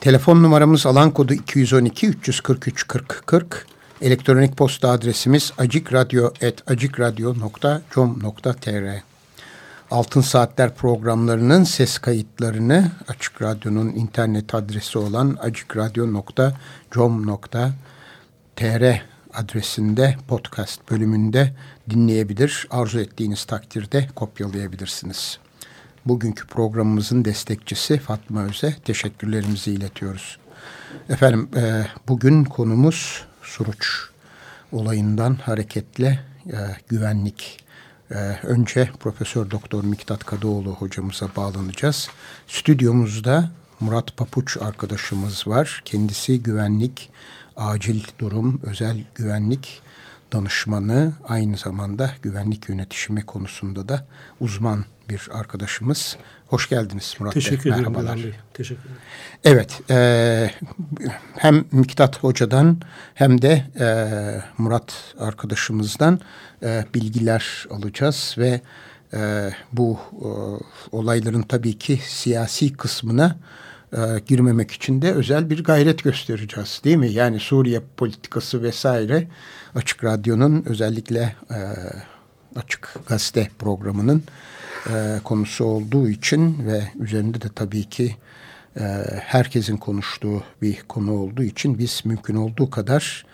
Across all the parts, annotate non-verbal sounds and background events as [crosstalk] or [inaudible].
Telefon numaramız alan kodu 212 343 40 40. Elektronik posta adresimiz acikradyo.com.tr Altın Saatler programlarının ses kayıtlarını Açık Radyo'nun internet adresi olan acikradyo.com.tr adresinde podcast bölümünde dinleyebilir. Arzu ettiğiniz takdirde kopyalayabilirsiniz. Bugünkü programımızın destekçisi Fatma Öz'e teşekkürlerimizi iletiyoruz. Efendim e, bugün konumuz Suruç olayından hareketle e, güvenlik. E, önce Profesör Doktor Miktat Kadıoğlu hocamıza bağlanacağız. Stüdyomuzda Murat Papuç arkadaşımız var. Kendisi güvenlik, acil durum, özel güvenlik danışmanı, aynı zamanda güvenlik yönetişimi konusunda da uzman bir arkadaşımız. Hoş geldiniz Murat Teşekkür Bey. ederim. Merhabalar. Bey. Teşekkür ederim. Evet, e, hem Miktat Hoca'dan hem de e, Murat arkadaşımızdan e, bilgiler alacağız ve e, bu e, olayların tabii ki siyasi kısmına e, girmemek için de özel bir gayret göstereceğiz değil mi? Yani Suriye politikası vesaire Açık Radyo'nun özellikle e, Açık Gazete programının e, konusu olduğu için ve üzerinde de tabii ki e, herkesin konuştuğu bir konu olduğu için biz mümkün olduğu kadar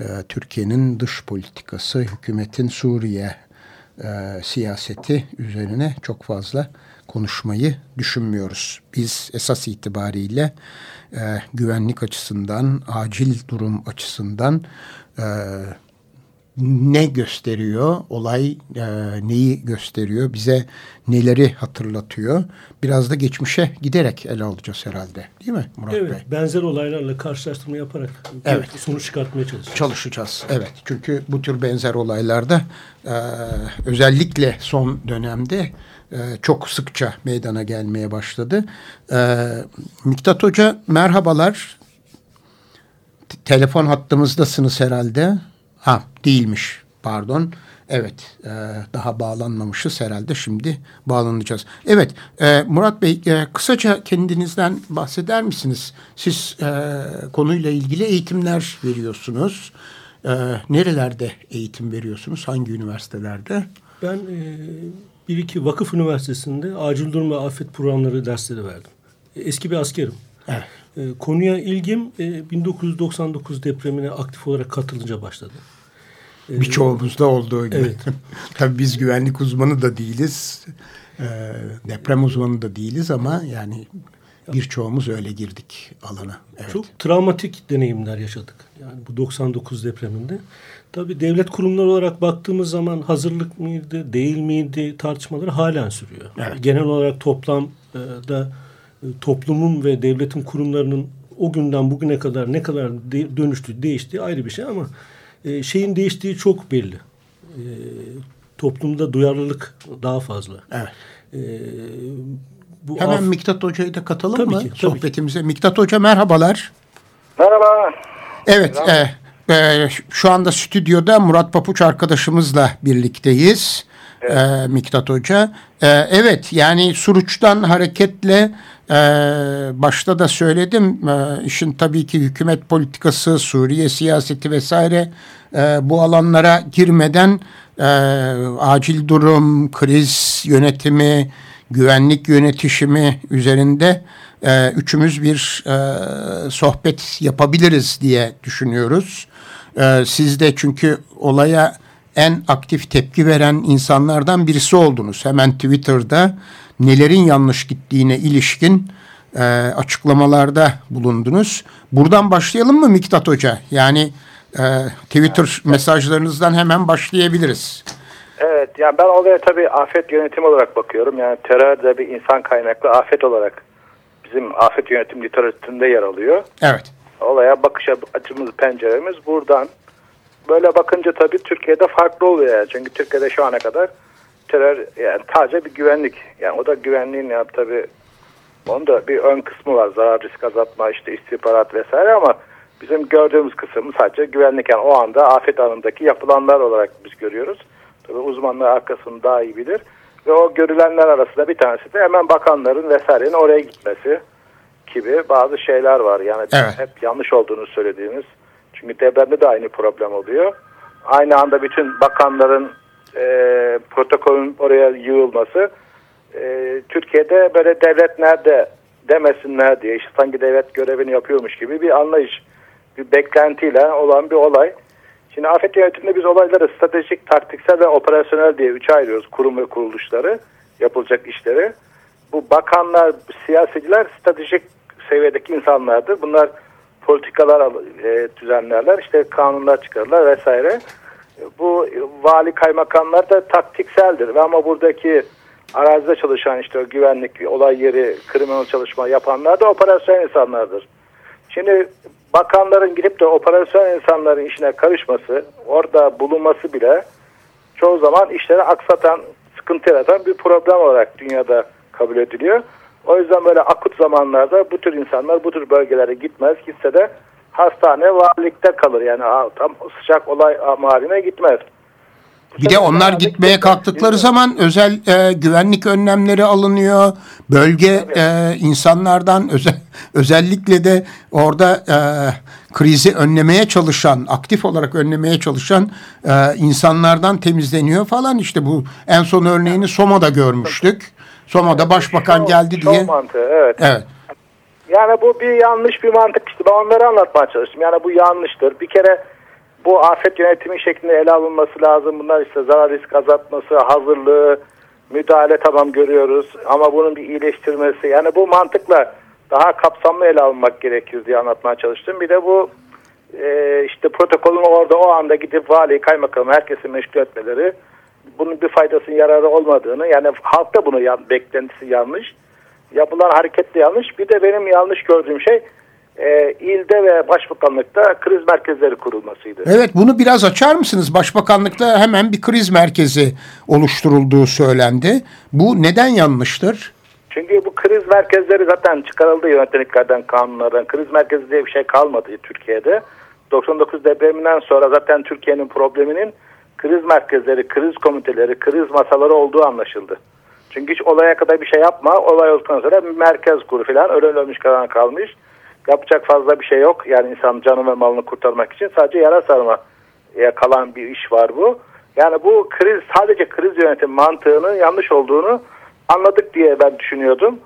e, Türkiye'nin dış politikası, hükümetin Suriye e, siyaseti üzerine çok fazla konuşmayı düşünmüyoruz. Biz esas itibariyle e, güvenlik açısından, acil durum açısından e, ne gösteriyor, olay e, neyi gösteriyor, bize neleri hatırlatıyor. Biraz da geçmişe giderek ele alacağız herhalde değil mi Murat evet, Bey? benzer olaylarla karşılaştırma yaparak Evet. sonuç çıkartmaya çalışacağız. Çalışacağız, evet. Çünkü bu tür benzer olaylarda e, özellikle son dönemde e, çok sıkça meydana gelmeye başladı. E, Miktat Hoca merhabalar. T- telefon hattımızdasınız herhalde. Ha değilmiş pardon. Evet e, daha bağlanmamışız herhalde şimdi bağlanacağız. Evet e, Murat Bey e, kısaca kendinizden bahseder misiniz? Siz e, konuyla ilgili eğitimler veriyorsunuz. E, nerelerde eğitim veriyorsunuz? Hangi üniversitelerde? Ben e, bir iki vakıf üniversitesinde acil durum ve afet programları dersleri verdim. Eski bir askerim. Evet. E, konuya ilgim e, 1999 depremine aktif olarak katılınca başladı. E, Birçoğumuzda olduğu gibi. Evet. [laughs] Tabii biz güvenlik uzmanı da değiliz. E, deprem uzmanı da değiliz ama yani birçoğumuz öyle girdik alana. Evet. Çok travmatik deneyimler yaşadık. Yani bu 99 depreminde. Tabii devlet kurumları olarak baktığımız zaman hazırlık mıydı, değil miydi tartışmaları halen sürüyor. Evet. Genel olarak toplamda e, toplumun ve devletin kurumlarının o günden bugüne kadar ne kadar de, dönüştü, değiştiği ayrı bir şey ama e, şeyin değiştiği çok belli. E, toplumda duyarlılık daha fazla. Evet. E, bu Hemen af- Miktat Hoca'yı da katalım Tabii mı ki, tabii sohbetimize? Miktat Hoca merhabalar. Merhaba. Evet, e, e, şu anda stüdyoda Murat Papuç arkadaşımızla birlikteyiz. E, Miktat Hoca. E, evet, yani Suruç'tan hareketle e, başta da söyledim. E, işin tabii ki hükümet politikası, Suriye siyaseti vesaire e, bu alanlara girmeden e, acil durum, kriz yönetimi, güvenlik yönetişimi üzerinde e, üçümüz bir e, sohbet yapabiliriz diye düşünüyoruz. E, siz de çünkü olaya en aktif tepki veren insanlardan birisi oldunuz. Hemen Twitter'da nelerin yanlış gittiğine ilişkin e, açıklamalarda bulundunuz. Buradan başlayalım mı Miktat Hoca? Yani e, Twitter mesajlarınızdan hemen başlayabiliriz. Evet yani ben olaya tabii afet yönetimi olarak bakıyorum. Yani terör de bir insan kaynaklı afet olarak bizim afet yönetim literatüründe yer alıyor. Evet. Olaya bakış açımız, penceremiz buradan. Böyle bakınca tabii Türkiye'de farklı oluyor yani. Çünkü Türkiye'de şu ana kadar terör yani sadece bir güvenlik. Yani o da güvenliğin ya tabii onun da bir ön kısmı var. Zarar risk azaltma işte istihbarat vesaire ama bizim gördüğümüz kısım sadece güvenlik. Yani o anda afet anındaki yapılanlar olarak biz görüyoruz. Tabii uzmanlar arkasını daha iyi bilir. Ve o görülenler arasında bir tanesi de hemen bakanların vesairenin oraya gitmesi gibi bazı şeyler var. Yani Evet. hep yanlış olduğunu söylediğimiz. Çünkü depremde de aynı problem oluyor. Aynı anda bütün bakanların e, protokolün oraya yığılması e, Türkiye'de böyle devlet nerede demesinler diye işte sanki devlet görevini yapıyormuş gibi bir anlayış, bir beklentiyle olan bir olay. Şimdi afet yönetiminde biz olayları stratejik, taktiksel ve operasyonel diye üçe ayırıyoruz kurum ve kuruluşları, yapılacak işleri. Bu bakanlar, siyasiciler stratejik seviyedeki insanlardır. Bunlar politikalar al- e, düzenlerler, işte kanunlar çıkarırlar vesaire. Bu vali kaymakamlar da taktikseldir ve ama buradaki arazide çalışan işte güvenlik, olay yeri, kriminal çalışma yapanlar da operasyon insanlardır. Şimdi bakanların gidip de operasyon insanların işine karışması, orada bulunması bile çoğu zaman işleri aksatan, sıkıntı yaratan bir problem olarak dünyada kabul ediliyor. O yüzden böyle akut zamanlarda bu tür insanlar bu tür bölgelere gitmez. Gitse de hastane valilikte kalır. Yani tam sıcak olay haline gitmez. Bir de onlar gitmeye kalktıkları zaman özel e, güvenlik önlemleri alınıyor. Bölge e, insanlardan özel, [laughs] özellikle de orada e, krizi önlemeye çalışan, aktif olarak önlemeye çalışan e, insanlardan temizleniyor falan. İşte bu en son örneğini Soma'da görmüştük. Soma'da başbakan geldi şov diye. mantığı, evet. Evet. Yani bu bir yanlış bir mantık işte. Ben onları anlatmaya çalıştım. Yani bu yanlıştır. Bir kere bu afet yönetimi şeklinde ele alınması lazım. Bunlar işte zarar risk azaltması, hazırlığı, müdahale tamam görüyoruz. Ama bunun bir iyileştirmesi. Yani bu mantıkla daha kapsamlı ele alınmak gerekir diye anlatmaya çalıştım. Bir de bu e, işte protokolün orada o anda gidip vali, kaymakamı herkesi meşgul etmeleri bunun bir faydasının yararı olmadığını yani halkta bunu yan, beklentisi yanlış yapılan hareket de yanlış. Bir de benim yanlış gördüğüm şey e, ilde ve başbakanlıkta kriz merkezleri kurulmasıydı. Evet bunu biraz açar mısınız? Başbakanlıkta hemen bir kriz merkezi oluşturulduğu söylendi. Bu neden yanlıştır? Çünkü bu kriz merkezleri zaten çıkarıldı yönetmeliklerden, kanunlardan. Kriz merkezi diye bir şey kalmadı Türkiye'de. 99 depreminden sonra zaten Türkiye'nin probleminin kriz merkezleri, kriz komiteleri, kriz masaları olduğu anlaşıldı. Çünkü hiç olaya kadar bir şey yapma. Olay olduktan sonra merkez kuru falan. Ölen ölmüş kalan kalmış. Yapacak fazla bir şey yok. Yani insan canı ve malını kurtarmak için sadece yara sarma kalan bir iş var bu. Yani bu kriz sadece kriz yönetim mantığının yanlış olduğunu anladık diye ben düşünüyordum.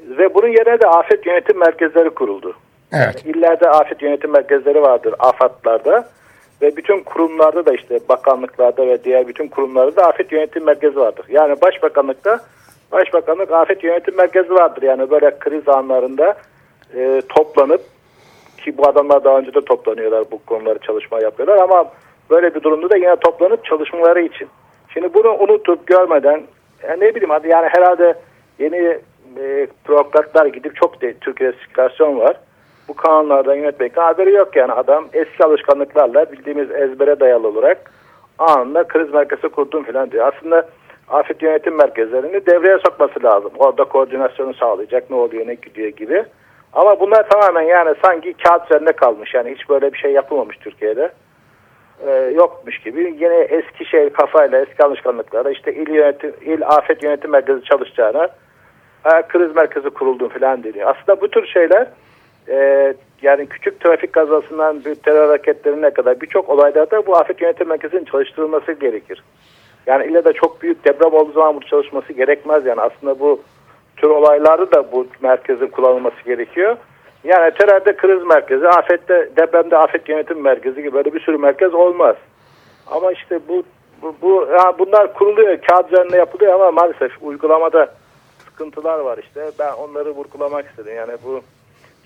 Ve bunun yerine de afet yönetim merkezleri kuruldu. Evet. İllerde afet yönetim merkezleri vardır AFAD'larda ve bütün kurumlarda da işte bakanlıklarda ve diğer bütün kurumlarda da afet yönetim merkezi vardır. Yani başbakanlıkta başbakanlık afet yönetim merkezi vardır. Yani böyle kriz anlarında e, toplanıp ki bu adamlar daha önce de toplanıyorlar bu konuları çalışma yapıyorlar ama böyle bir durumda da yine toplanıp çalışmaları için. Şimdi bunu unutup görmeden yani ne bileyim hadi yani herhalde yeni e, bürokratlar gidip çok de, Türkiye'de sirkülasyon var. Bu kanunlardan yönetmekten haberi yok yani adam eski alışkanlıklarla bildiğimiz ezbere dayalı olarak anında kriz merkezi kurdum falan diyor. Aslında afet yönetim merkezlerini devreye sokması lazım. Orada koordinasyonu sağlayacak ne oluyor ne gidiyor gibi. Ama bunlar tamamen yani sanki kağıt üzerinde kalmış. Yani hiç böyle bir şey yapılmamış Türkiye'de. Ee, yokmuş gibi. Yine eski şey kafayla eski alışkanlıklara işte il, yönetim, il afet yönetim merkezi çalışacağına kriz merkezi kuruldu falan deniyor. Aslında bu tür şeyler e, yani küçük trafik kazasından bir terör hareketlerine kadar birçok olaylarda bu afet yönetim merkezinin çalıştırılması gerekir. Yani ille de çok büyük deprem olduğu zaman bu çalışması gerekmez. Yani aslında bu tür olaylarda da bu merkezin kullanılması gerekiyor. Yani terörde kriz merkezi, afette depremde afet yönetim merkezi gibi böyle bir sürü merkez olmaz. Ama işte bu bu, bu ya bunlar kuruluyor, kağıt üzerinde yapılıyor ama maalesef uygulamada sıkıntılar var işte. Ben onları vurgulamak istedim. Yani bu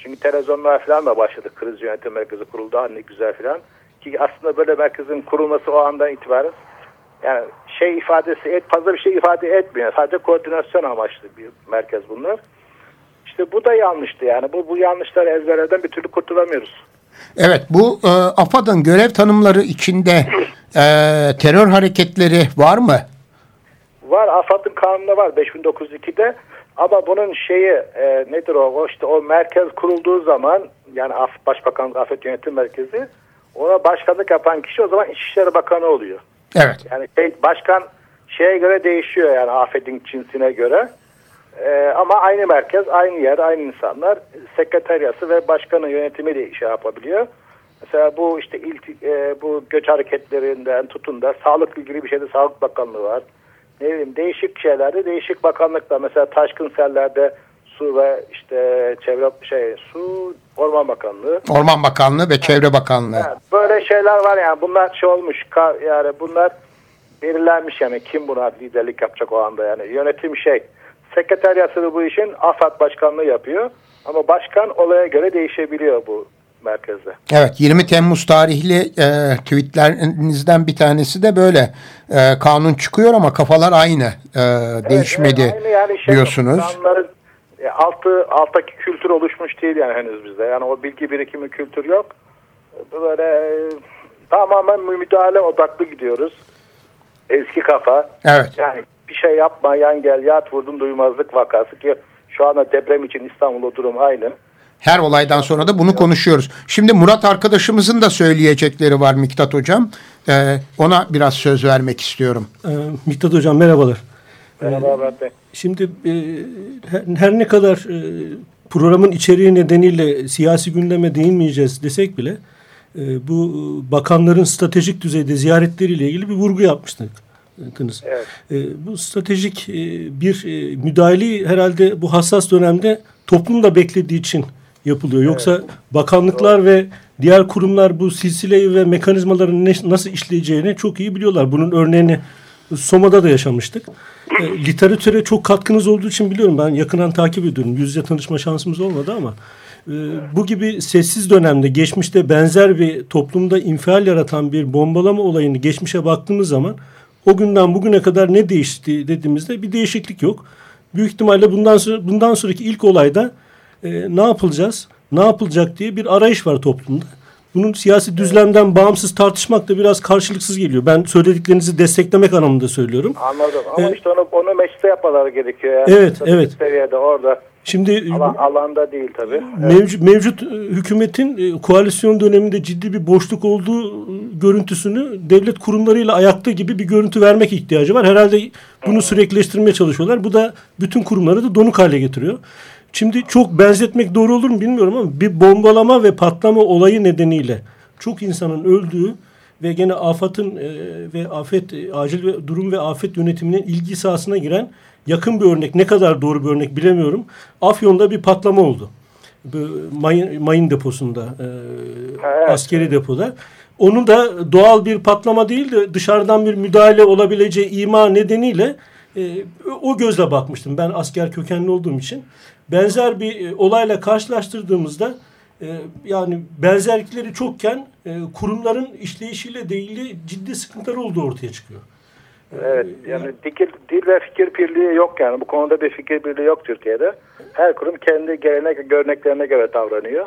çünkü televizyonlar falan da başladı. Kriz yönetim merkezi kuruldu. Ha, ne güzel falan. Ki aslında böyle merkezin kurulması o andan itibaren yani şey ifadesi et fazla bir şey ifade etmiyor. Sadece koordinasyon amaçlı bir merkez bunlar. İşte bu da yanlıştı yani. Bu, bu yanlışları ezberlerden bir türlü kurtulamıyoruz. Evet bu e, AFAD'ın görev tanımları içinde e, terör hareketleri var mı? Var AFAD'ın kanununda var 5902'de ama bunun şeyi e, nedir o? işte o merkez kurulduğu zaman yani Af, Başbakanlık Afet Yönetim Merkezi ona başkanlık yapan kişi o zaman İçişleri Bakanı oluyor. Evet. Yani şey, başkan şeye göre değişiyor yani afetin cinsine göre. Ee, ama aynı merkez, aynı yer, aynı insanlar sekreteryası ve başkanın yönetimiyle şey yapabiliyor. Mesela bu işte ilk e, bu göç hareketlerinden tutun da sağlıkla ilgili bir şeyde Sağlık Bakanlığı var. Ne bileyim değişik şeylerde değişik bakanlıklar. Mesela taşkın sellerde su ve işte çevre şey su orman bakanlığı. Orman Bakanlığı ve Çevre Bakanlığı. Yani böyle şeyler var yani bunlar şey olmuş yani bunlar belirlenmiş yani kim buna liderlik yapacak o anda yani yönetim şey sekreteryası bu işin AFAD başkanlığı yapıyor ama başkan olaya göre değişebiliyor bu merkezde. Evet 20 Temmuz tarihli e, tweetlerinizden bir tanesi de böyle e, kanun çıkıyor ama kafalar aynı e, değişmedi evet, aynı yani şey, diyorsunuz. E, altı, alttaki kültür oluşmuş değil yani henüz bizde yani o bilgi birikimi kültür yok böyle e, tamamen müdahale odaklı gidiyoruz eski kafa Evet. yani bir şey yapma yan gel yat vurdum duymazlık vakası ki şu anda deprem için İstanbul'da durum aynı. Her olaydan sonra da bunu konuşuyoruz. Şimdi Murat arkadaşımızın da söyleyecekleri var Miktat Hocam. Ee, ona biraz söz vermek istiyorum. Ee, Miktat Hocam merhabalar. Merhaba Murat Bey. Şimdi e, her, her ne kadar e, programın içeriği nedeniyle siyasi gündeme değinmeyeceğiz desek bile e, bu bakanların stratejik düzeyde ziyaretleriyle ilgili bir vurgu yapmıştık. Kınız. Evet. E, bu stratejik e, bir e, müdahaleyi herhalde bu hassas dönemde toplum da beklediği için yapılıyor. Yoksa evet. bakanlıklar Doğru. ve diğer kurumlar bu silsileyi ve mekanizmaların ne, nasıl işleyeceğini çok iyi biliyorlar. Bunun örneğini Soma'da da yaşamıştık. E, literatüre çok katkınız olduğu için biliyorum. Ben yakından takip ediyorum. Yüzde tanışma şansımız olmadı ama e, bu gibi sessiz dönemde geçmişte benzer bir toplumda infial yaratan bir bombalama olayını geçmişe baktığımız zaman o günden bugüne kadar ne değişti dediğimizde bir değişiklik yok. Büyük ihtimalle bundan sonra bundan sonraki ilk olayda e, ne yapılacağız, ne yapılacak diye bir arayış var toplumda. Bunun siyasi düzlemden bağımsız tartışmak da biraz karşılıksız geliyor. Ben söylediklerinizi desteklemek anlamında söylüyorum. Anladım ama ee, işte onu, onu mecliste yapmaları gerekiyor. Yani. Evet, evet. Seviyede orada. Şimdi Alan, alanda değil tabii. Mevcut, mevcut hükümetin e, koalisyon döneminde ciddi bir boşluk olduğu görüntüsünü devlet kurumlarıyla ayakta gibi bir görüntü vermek ihtiyacı var. Herhalde bunu sürekleştirmeye çalışıyorlar. Bu da bütün kurumları da donuk hale getiriyor. Şimdi çok benzetmek doğru olur mu bilmiyorum ama bir bombalama ve patlama olayı nedeniyle çok insanın öldüğü ve gene AFAD'ın e, ve afet e, acil ve durum ve afet yönetiminin ilgi sahasına giren yakın bir örnek ne kadar doğru bir örnek bilemiyorum. Afyon'da bir patlama oldu. Mayın, mayın deposunda e, evet. askeri depoda. Onun da doğal bir patlama değil de dışarıdan bir müdahale olabileceği ima nedeniyle e, o gözle bakmıştım. Ben asker kökenli olduğum için. Benzer bir e, olayla karşılaştırdığımızda e, yani benzerlikleri çokken e, kurumların işleyişiyle de ilgili ciddi sıkıntılar olduğu ortaya çıkıyor. Evet yani dil, dil ve fikir birliği yok yani bu konuda bir fikir birliği yok Türkiye'de. Her kurum kendi gelenek göreneklerine göre davranıyor.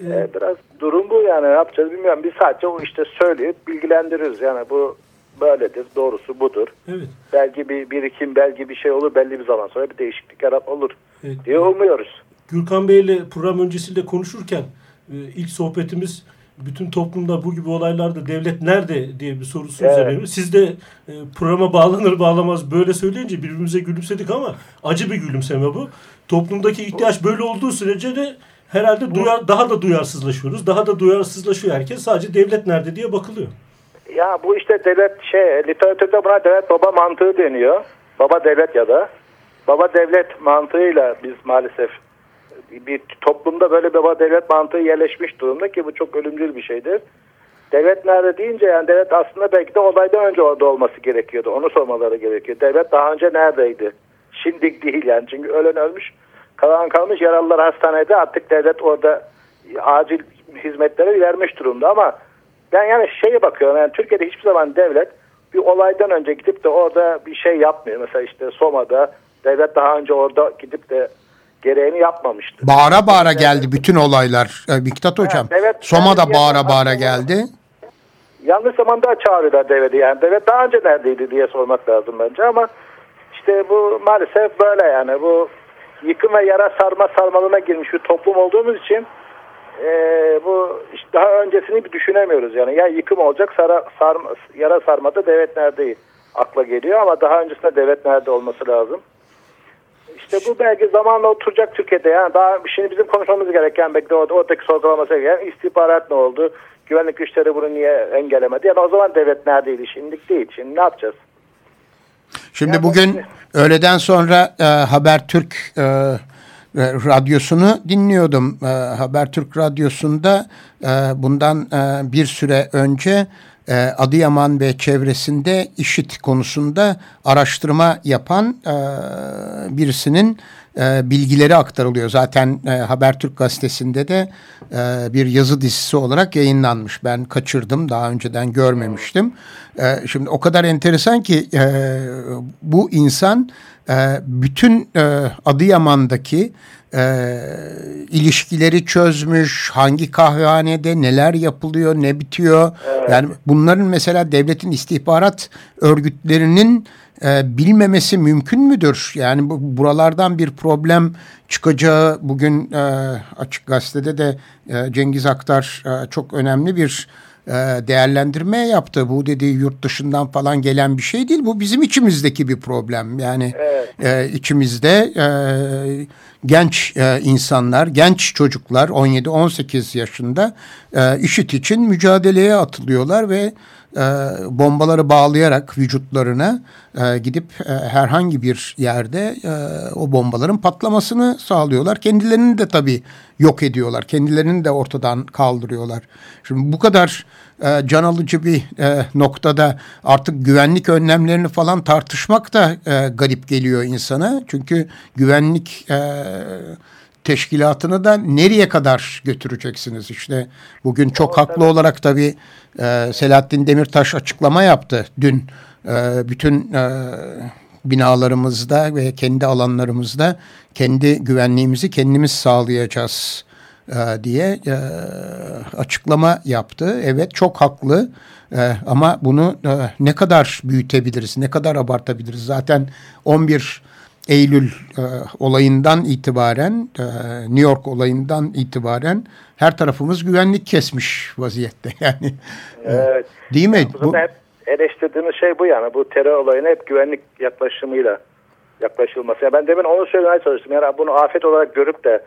Ee, biraz durum bu yani ne yapacağız bilmiyorum. Biz sadece o işte söyleyip bilgilendiriyoruz yani bu böyledir doğrusu budur. Evet. Belki bir birikim belki bir şey olur belli bir zaman sonra bir değişiklik yarat olur evet. diye umuyoruz. Gürkan Bey ile program öncesinde konuşurken e, ilk sohbetimiz bütün toplumda bu gibi olaylarda devlet nerede diye bir sorusu evet. üzerine. Siz de e, programa bağlanır bağlamaz böyle söyleyince birbirimize gülümsedik ama acı bir gülümseme bu. Toplumdaki ihtiyaç böyle olduğu sürece de herhalde duyar, daha da duyarsızlaşıyoruz. Daha da duyarsızlaşıyor herkes. Sadece devlet nerede diye bakılıyor. Ya bu işte devlet şey literatürde buna devlet baba mantığı deniyor. Baba devlet ya da baba devlet mantığıyla biz maalesef bir toplumda böyle baba devlet mantığı yerleşmiş durumda ki bu çok ölümcül bir şeydir. Devlet nerede deyince yani devlet aslında belki de olaydan önce orada olması gerekiyordu. Onu sormaları gerekiyor. Devlet daha önce neredeydi? Şimdi değil yani. Çünkü ölen ölmüş, kalan kalmış yaralılar hastanede artık devlet orada acil hizmetleri vermiş durumda ama ben yani şeye bakıyorum yani Türkiye'de hiçbir zaman devlet bir olaydan önce gidip de orada bir şey yapmıyor. Mesela işte Soma'da devlet daha önce orada gidip de gereğini yapmamıştı. Bağıra bağıra geldi bütün olaylar. E, Miktat Hocam. evet, Soma da yani bağıra bağıra geldi. Yanlış zamanda çağırıyorlar devleti yani. Devlet daha önce neredeydi diye sormak lazım bence ama işte bu maalesef böyle yani. Bu yıkım ve yara sarma sarmalına girmiş bir toplum olduğumuz için eee, bu işte daha öncesini bir düşünemiyoruz yani. Ya yıkım olacak sara, sarma, yara sarmada devlet nerede akla geliyor ama daha öncesinde devlet nerede olması lazım. İşte bu belki zamanla oturacak Türkiye'de. Yani daha şimdi bizim konuşmamız gereken belki de orada, oradaki sorgulaması gereken istihbarat ne oldu? Güvenlik güçleri bunu niye engellemedi? Yani o zaman devlet neredeydi? Şimdilik değil. Şimdi ne yapacağız? Şimdi Ya bugün öğleden sonra e, Habertürk e, e, radyosunu dinliyordum. E, Habertürk radyosunda e, bundan e, bir süre önce e, Adıyaman ve çevresinde işit konusunda araştırma yapan birisinin bilgileri aktarılıyor. Zaten Habertürk gazetesinde de bir yazı dizisi olarak yayınlanmış. Ben kaçırdım daha önceden görmemiştim. Şimdi o kadar enteresan ki bu insan e, bütün e, Adıyaman'daki e, ilişkileri çözmüş, hangi kahvehanede neler yapılıyor, ne bitiyor. Yani bunların mesela devletin istihbarat örgütlerinin e, bilmemesi mümkün müdür? Yani bu, buralardan bir problem çıkacağı bugün e, Açık Gazete'de de e, Cengiz Aktar e, çok önemli bir e, değerlendirme yaptı. Bu dediği yurt dışından falan gelen bir şey değil. Bu bizim içimizdeki bir problem. Yani e, içimizde e, genç e, insanlar, genç çocuklar 17-18 yaşında e, işit için mücadeleye atılıyorlar ve e, bombaları bağlayarak vücutlarına e, gidip e, herhangi bir yerde e, o bombaların patlamasını sağlıyorlar. Kendilerini de tabii yok ediyorlar. Kendilerini de ortadan kaldırıyorlar. Şimdi bu kadar e, can alıcı bir e, noktada artık güvenlik önlemlerini falan tartışmak da e, garip geliyor insana. Çünkü güvenlik e, teşkilatını da nereye kadar götüreceksiniz? İşte bugün çok haklı olarak tabii e, Selahattin Demirtaş açıklama yaptı dün. E, bütün e, binalarımızda ve kendi alanlarımızda kendi güvenliğimizi kendimiz sağlayacağız e, diye e, açıklama yaptı. Evet çok haklı e, ama bunu e, ne kadar büyütebiliriz, ne kadar abartabiliriz? Zaten 11 Eylül e, olayından itibaren, e, New York olayından itibaren her tarafımız güvenlik kesmiş vaziyette. [laughs] Yani e, Evet. değil mi? Bu zaten hep eleştirdiğimiz şey bu yani. Bu terör olayına hep güvenlik yaklaşımıyla yaklaşılması. Yani ben demin onu söylemeye çalıştım. Yani bunu afet olarak görüp de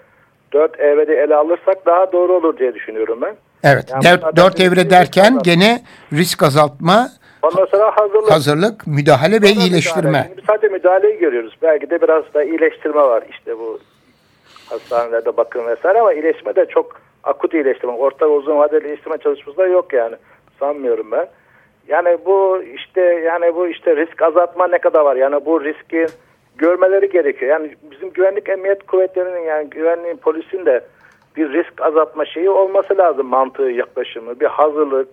dört evrede ele alırsak daha doğru olur diye düşünüyorum ben. evet. Yani Dört, dört evre derken gene risk azaltma, Ondan sonra hazırlık. hazırlık, müdahale ve iyileştirme. müdahale. Şimdi sadece müdahaleyi görüyoruz. Belki de biraz da iyileştirme var. İşte bu hastanelerde bakım vesaire ama iyileşme de çok akut iyileştirme. Orta ve uzun vadeli iyileştirme çalışması yok yani. Sanmıyorum ben. Yani bu işte yani bu işte risk azaltma ne kadar var? Yani bu riski görmeleri gerekiyor. Yani bizim güvenlik emniyet kuvvetlerinin yani güvenliğin polisin de bir risk azaltma şeyi olması lazım mantığı yaklaşımı. Bir hazırlık,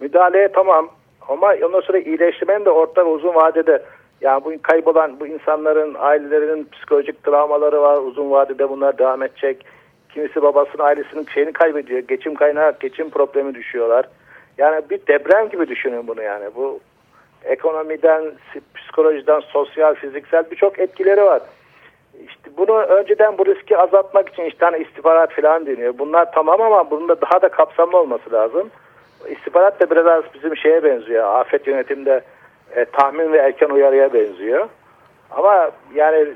müdahaleye tamam ama ondan sonra iyileştirmenin de orta ve uzun vadede yani bu kaybolan bu insanların ailelerinin psikolojik travmaları var. Uzun vadede bunlar devam edecek. Kimisi babasının ailesinin şeyini kaybediyor. Geçim kaynağı, geçim problemi düşüyorlar. Yani bir deprem gibi düşünün bunu yani. Bu ekonomiden, psikolojiden, sosyal, fiziksel birçok etkileri var. İşte bunu önceden bu riski azaltmak için işte hani istihbarat falan deniyor. Bunlar tamam ama bunun da daha da kapsamlı olması lazım. İstihbarat da biraz bizim şeye benziyor. Afet yönetimde e, tahmin ve erken uyarıya benziyor. Ama yani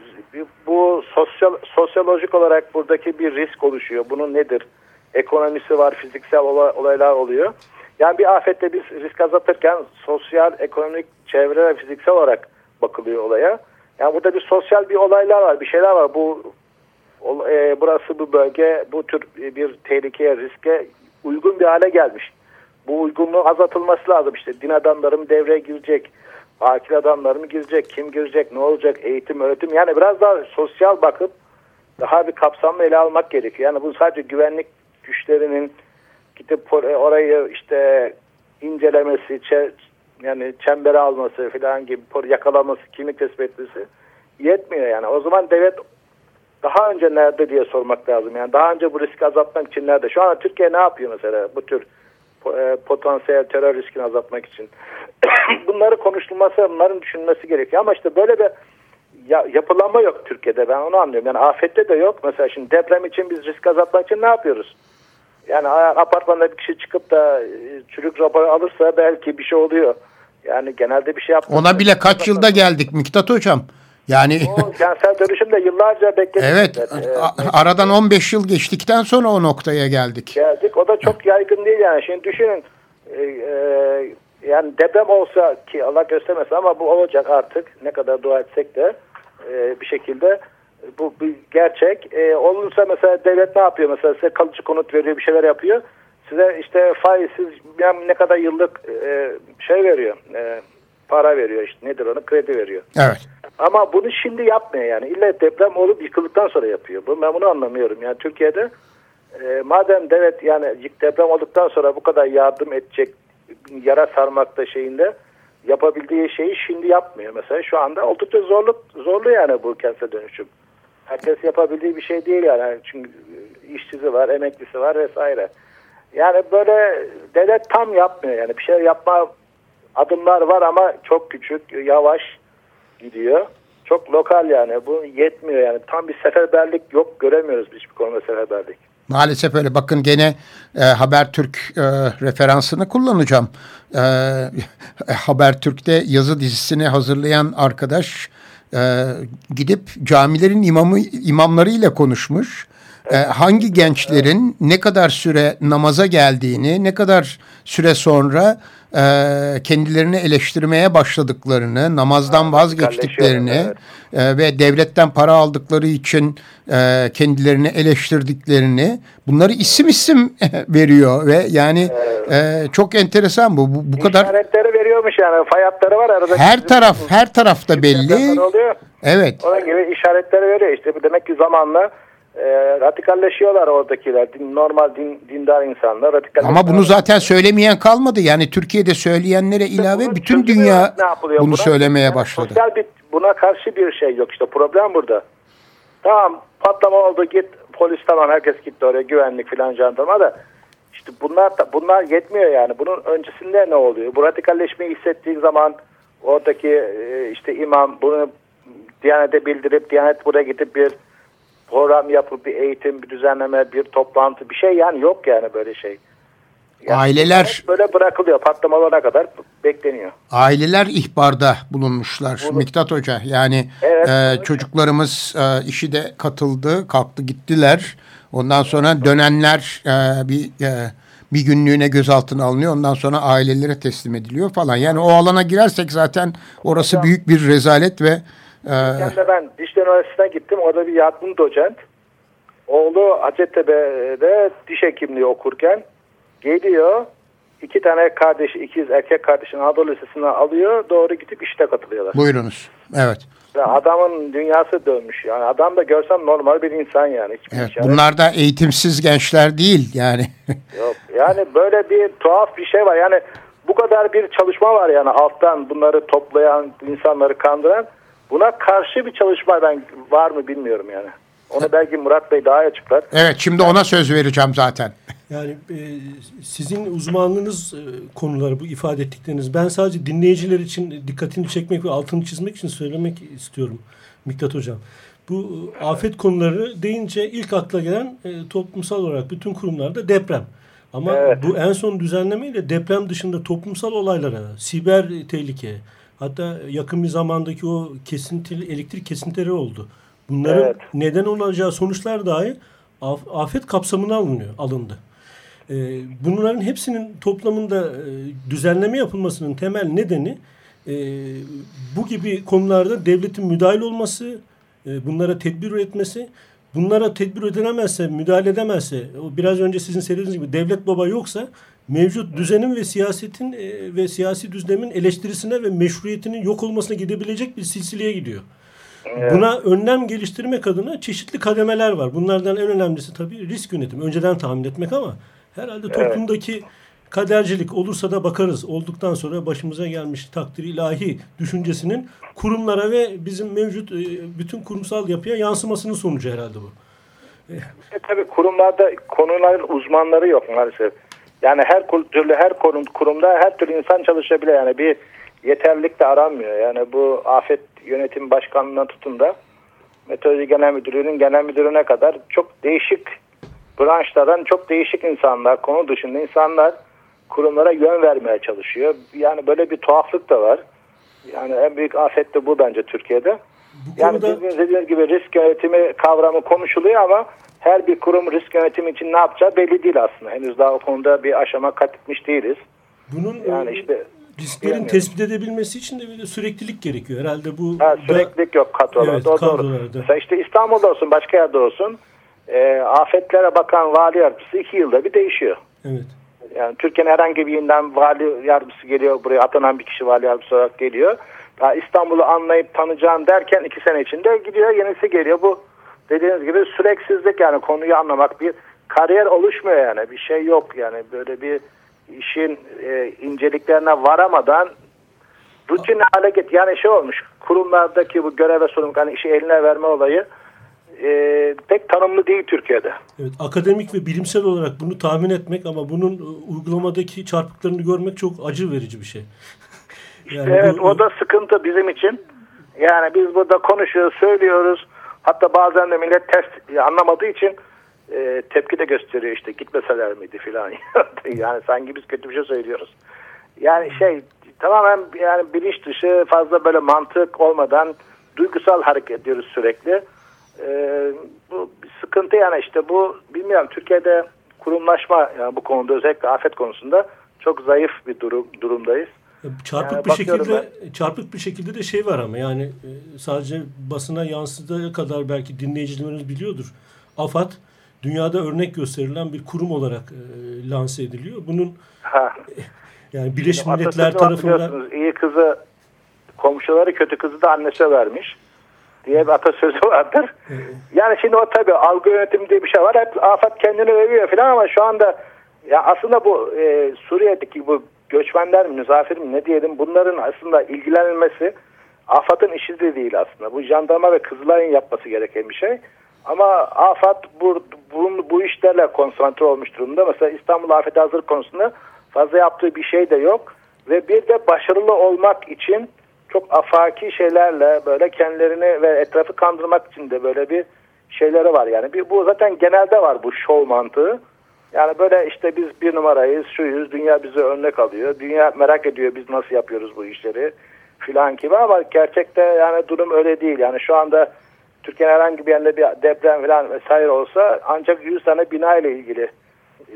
bu sosyal sosyolojik olarak buradaki bir risk oluşuyor. Bunun nedir? Ekonomisi var, fiziksel olay, olaylar oluyor. Yani bir afette biz risk azaltırken sosyal, ekonomik, çevre ve fiziksel olarak bakılıyor olaya. Yani burada bir sosyal bir olaylar var, bir şeyler var. Bu e, burası bu bölge bu tür bir tehlikeye, riske uygun bir hale gelmiş. Bu uygunluğun azaltılması lazım. İşte din adamları mı devreye girecek? Akil adamları mı girecek? Kim girecek? Ne olacak? Eğitim, öğretim. Yani biraz daha sosyal bakıp daha bir kapsamlı ele almak gerekiyor. Yani bu sadece güvenlik güçlerinin gidip orayı işte incelemesi, yani çembere alması falan gibi yakalaması, kimlik tespit yetmiyor yani. O zaman devlet daha önce nerede diye sormak lazım. Yani daha önce bu riski azaltmak için nerede? Şu an Türkiye ne yapıyor mesela bu tür e, potansiyel terör riskini azaltmak için? [coughs] Bunları konuşulması, bunların düşünülmesi gerekiyor. Ama işte böyle bir ya, yapılanma yok Türkiye'de. Ben onu anlıyorum. Yani afette de yok. Mesela şimdi deprem için biz risk azaltmak için ne yapıyoruz? Yani apartmanda bir kişi çıkıp da e, çürük raporu alırsa belki bir şey oluyor. Yani genelde bir şey yapmıyor. Ona bile kaç yılda geldik Miktat Hocam. Yani o kentsel dönüşüm de yıllarca bekledik. Evet. Ee, aradan 15 yıl geçtikten sonra o noktaya geldik. Geldik. O da çok yaygın değil yani. Şimdi düşünün e, e, yani deprem olsa ki Allah göstermesin ama bu olacak artık. Ne kadar dua etsek de e, bir şekilde bu bir gerçek. E, olursa mesela devlet ne yapıyor? Mesela size kalıcı konut veriyor, bir şeyler yapıyor. Size işte faizsiz yani ne kadar yıllık e, şey veriyor. E, para veriyor işte nedir onu kredi veriyor. Evet. Ama bunu şimdi yapmıyor yani. İlla deprem olup yıkıldıktan sonra yapıyor. Bu, ben bunu anlamıyorum. Yani Türkiye'de e, madem devlet yani deprem olduktan sonra bu kadar yardım edecek yara sarmakta şeyinde yapabildiği şeyi şimdi yapmıyor. Mesela şu anda oldukça zorlu, zorlu yani bu kentsel dönüşüm. Herkes yapabildiği bir şey değil yani. Çünkü işçisi var, emeklisi var vesaire. Yani böyle devlet tam yapmıyor yani. Bir şey yapma adımlar var ama çok küçük, yavaş gidiyor. Çok lokal yani. Bu yetmiyor yani. Tam bir seferberlik yok. Göremiyoruz hiçbir konuda seferberlik. Maalesef öyle. Bakın gene e, Habertürk e, referansını kullanacağım. E, [laughs] Habertürk'te yazı dizisini hazırlayan arkadaş e, gidip camilerin imamı imamlarıyla konuşmuş. E, hangi gençlerin ne kadar süre namaza geldiğini, ne kadar süre sonra e, kendilerini eleştirmeye başladıklarını, namazdan vazgeçtiklerini evet. e, ve devletten para aldıkları için e, kendilerini eleştirdiklerini bunları isim isim [laughs] veriyor ve yani evet. e, çok enteresan bu. Bu, bu kadar İşaretleri veriyormuş yani fay hatları var arada. Her taraf her tarafta belli. Oluyor. Evet. Onun gibi işaretleri veriyor işte demek ki zamanla e, radikalleşiyorlar oradakiler. Din, normal din, dindar insanlar. Ama bunu zaten söylemeyen kalmadı. Yani Türkiye'de söyleyenlere ilave işte bütün dünya bunu buna? söylemeye yani başladı. Sosyal bir, buna karşı bir şey yok işte. Problem burada. Tamam patlama oldu git polis tamam herkes gitti oraya güvenlik filan jandarma da işte bunlar bunlar yetmiyor yani. Bunun öncesinde ne oluyor? Bu radikalleşmeyi hissettiği zaman oradaki e, işte imam bunu Diyanet'e bildirip Diyanet buraya gidip bir program yapıp bir eğitim, bir düzenleme, bir toplantı bir şey yani yok yani böyle şey. Yani aileler böyle bırakılıyor patlamalara kadar bekleniyor. Aileler ihbarda bulunmuşlar Bulun. Miktat Hoca. Yani evet, e, çocuklarımız e, işi de katıldı, kalktı gittiler. Ondan sonra dönenler e, bir e, bir günlüğüne gözaltına alınıyor. Ondan sonra ailelere teslim ediliyor falan. Yani o alana girersek zaten orası büyük bir rezalet ve ee, de ben Diş Üniversitesi'ne gittim. Orada bir yardımcı docent. Oğlu Hacettepe'de diş hekimliği okurken geliyor. iki tane kardeşi, ikiz erkek kardeşini Anadolu Lisesi'ne alıyor. Doğru gidip işte katılıyorlar. Buyurunuz. Evet. adamın dünyası dönmüş. Yani adam da görsem normal bir insan yani. evet, bunlar da eğitimsiz gençler değil yani. [laughs] Yok. Yani böyle bir tuhaf bir şey var. Yani bu kadar bir çalışma var yani alttan bunları toplayan, insanları kandıran. Buna karşı bir çalışma ben var mı bilmiyorum yani. Onu belki Murat Bey daha açıklar. Evet şimdi ona söz vereceğim zaten. Yani e, sizin uzmanlığınız e, konuları bu ifade ettikleriniz. Ben sadece dinleyiciler için dikkatini çekmek ve altını çizmek için söylemek istiyorum Miktat Hocam. Bu e, afet konuları deyince ilk akla gelen e, toplumsal olarak bütün kurumlarda deprem. Ama evet. bu en son düzenlemeyle deprem dışında toplumsal olaylara, siber tehlike, Hatta yakın bir zamandaki o kesintili elektrik kesintileri oldu. Bunların evet. neden olacağı sonuçlar dahi af, afet kapsamına alınıyor, alındı. Ee, bunların hepsinin toplamında e, düzenleme yapılmasının temel nedeni e, bu gibi konularda devletin müdahil olması, e, bunlara tedbir üretmesi, bunlara tedbir edilemezse, müdahale edemezse, o biraz önce sizin söylediğiniz gibi devlet baba yoksa mevcut düzenin ve siyasetin e, ve siyasi düzlemin eleştirisine ve meşruiyetinin yok olmasına gidebilecek bir silsileye gidiyor. Evet. Buna önlem geliştirmek adına çeşitli kademeler var. Bunlardan en önemlisi tabii risk yönetimi. Önceden tahmin etmek ama herhalde toplumdaki kadercilik olursa da bakarız. Olduktan sonra başımıza gelmiş takdir ilahi düşüncesinin kurumlara ve bizim mevcut e, bütün kurumsal yapıya yansımasının sonucu herhalde bu. E, tabii kurumlarda konuların uzmanları yok maalesef. Yani her türlü her kurum, kurumda her türlü insan çalışabiliyor. Yani bir yeterlilik de aranmıyor. Yani bu afet yönetim başkanlığına tutun da meteoroloji genel müdürlüğünün genel müdürüne kadar çok değişik branşlardan çok değişik insanlar, konu dışında insanlar kurumlara yön vermeye çalışıyor. Yani böyle bir tuhaflık da var. Yani en büyük afet de bu bence Türkiye'de. Bu yani konuda... dediğiniz gibi risk yönetimi kavramı konuşuluyor ama her bir kurum risk yönetimi için ne yapacağı belli değil aslında. Henüz daha o konuda bir aşama kat etmiş değiliz. Bunun yani e, işte risklerin tespit edebilmesi için de bir süreklilik gerekiyor. Herhalde bu ha, süreklilik da... yok kadrolarda. Evet, o kadrolarda. Doğru. Mesela işte İstanbul'da olsun başka yerde olsun e, afetlere bakan vali yardımcısı iki yılda bir değişiyor. Evet. Yani Türkiye'nin herhangi bir yerinden vali yardımcısı geliyor. Buraya atanan bir kişi vali yardımcısı olarak geliyor. İstanbul'u anlayıp tanıyacağım derken iki sene içinde gidiyor yenisi geliyor. Bu dediğiniz gibi süreksizlik yani konuyu anlamak bir kariyer oluşmuyor yani bir şey yok yani böyle bir işin e, inceliklerine varamadan rutin hale get yani şey olmuş kurumlardaki bu görev ve sorumluluk hani işi eline verme olayı e, pek tanımlı değil Türkiye'de. Evet, akademik ve bilimsel olarak bunu tahmin etmek ama bunun e, uygulamadaki çarpıklarını görmek çok acı verici bir şey. yani evet bu, o da sıkıntı bizim için. Yani biz burada konuşuyoruz, söylüyoruz. Hatta bazen de millet test anlamadığı için e, tepki de gösteriyor işte gitmeseler miydi filan. [laughs] yani sanki biz kötü bir şey söylüyoruz. Yani şey tamamen yani bilinç dışı fazla böyle mantık olmadan duygusal hareket ediyoruz sürekli. Ee, bu sıkıntı yani işte bu bilmiyorum Türkiye'de kurumlaşma yani bu konuda özellikle afet konusunda çok zayıf bir durum durumdayız. Çarpık yani bir şekilde ben. çarpık bir şekilde de şey var ama yani e, sadece basına yansıdığı kadar belki dinleyicilerimiz biliyordur. AFAD dünyada örnek gösterilen bir kurum olarak e, lanse ediliyor. Bunun ha. yani Birleşmiş Milletler tarafından iyi kızı komşuları kötü kızı da annesine vermiş diye bir atasözü vardır. Yani şimdi o tabii algı yönetimi diye bir şey var. Hep afet kendini övüyor falan ama şu anda ya aslında bu e, Suriye'deki bu göçmenler mi, misafir mi ne diyelim bunların aslında ilgilenilmesi AFAD'ın işi de değil aslında. Bu jandarma ve Kızılay'ın yapması gereken bir şey. Ama AFAD bu, bu, bu işlerle konsantre olmuş durumda. Mesela İstanbul Afet Hazır konusunda fazla yaptığı bir şey de yok. Ve bir de başarılı olmak için çok afaki şeylerle böyle kendilerini ve etrafı kandırmak için de böyle bir şeyleri var yani. Bir, bu zaten genelde var bu show mantığı. Yani böyle işte biz bir numarayız, şuyuz, dünya bizi örnek alıyor. Dünya merak ediyor biz nasıl yapıyoruz bu işleri filan gibi ama gerçekte yani durum öyle değil. Yani şu anda Türkiye'nin herhangi bir yerinde bir deprem falan vesaire olsa ancak 100 tane bina ile ilgili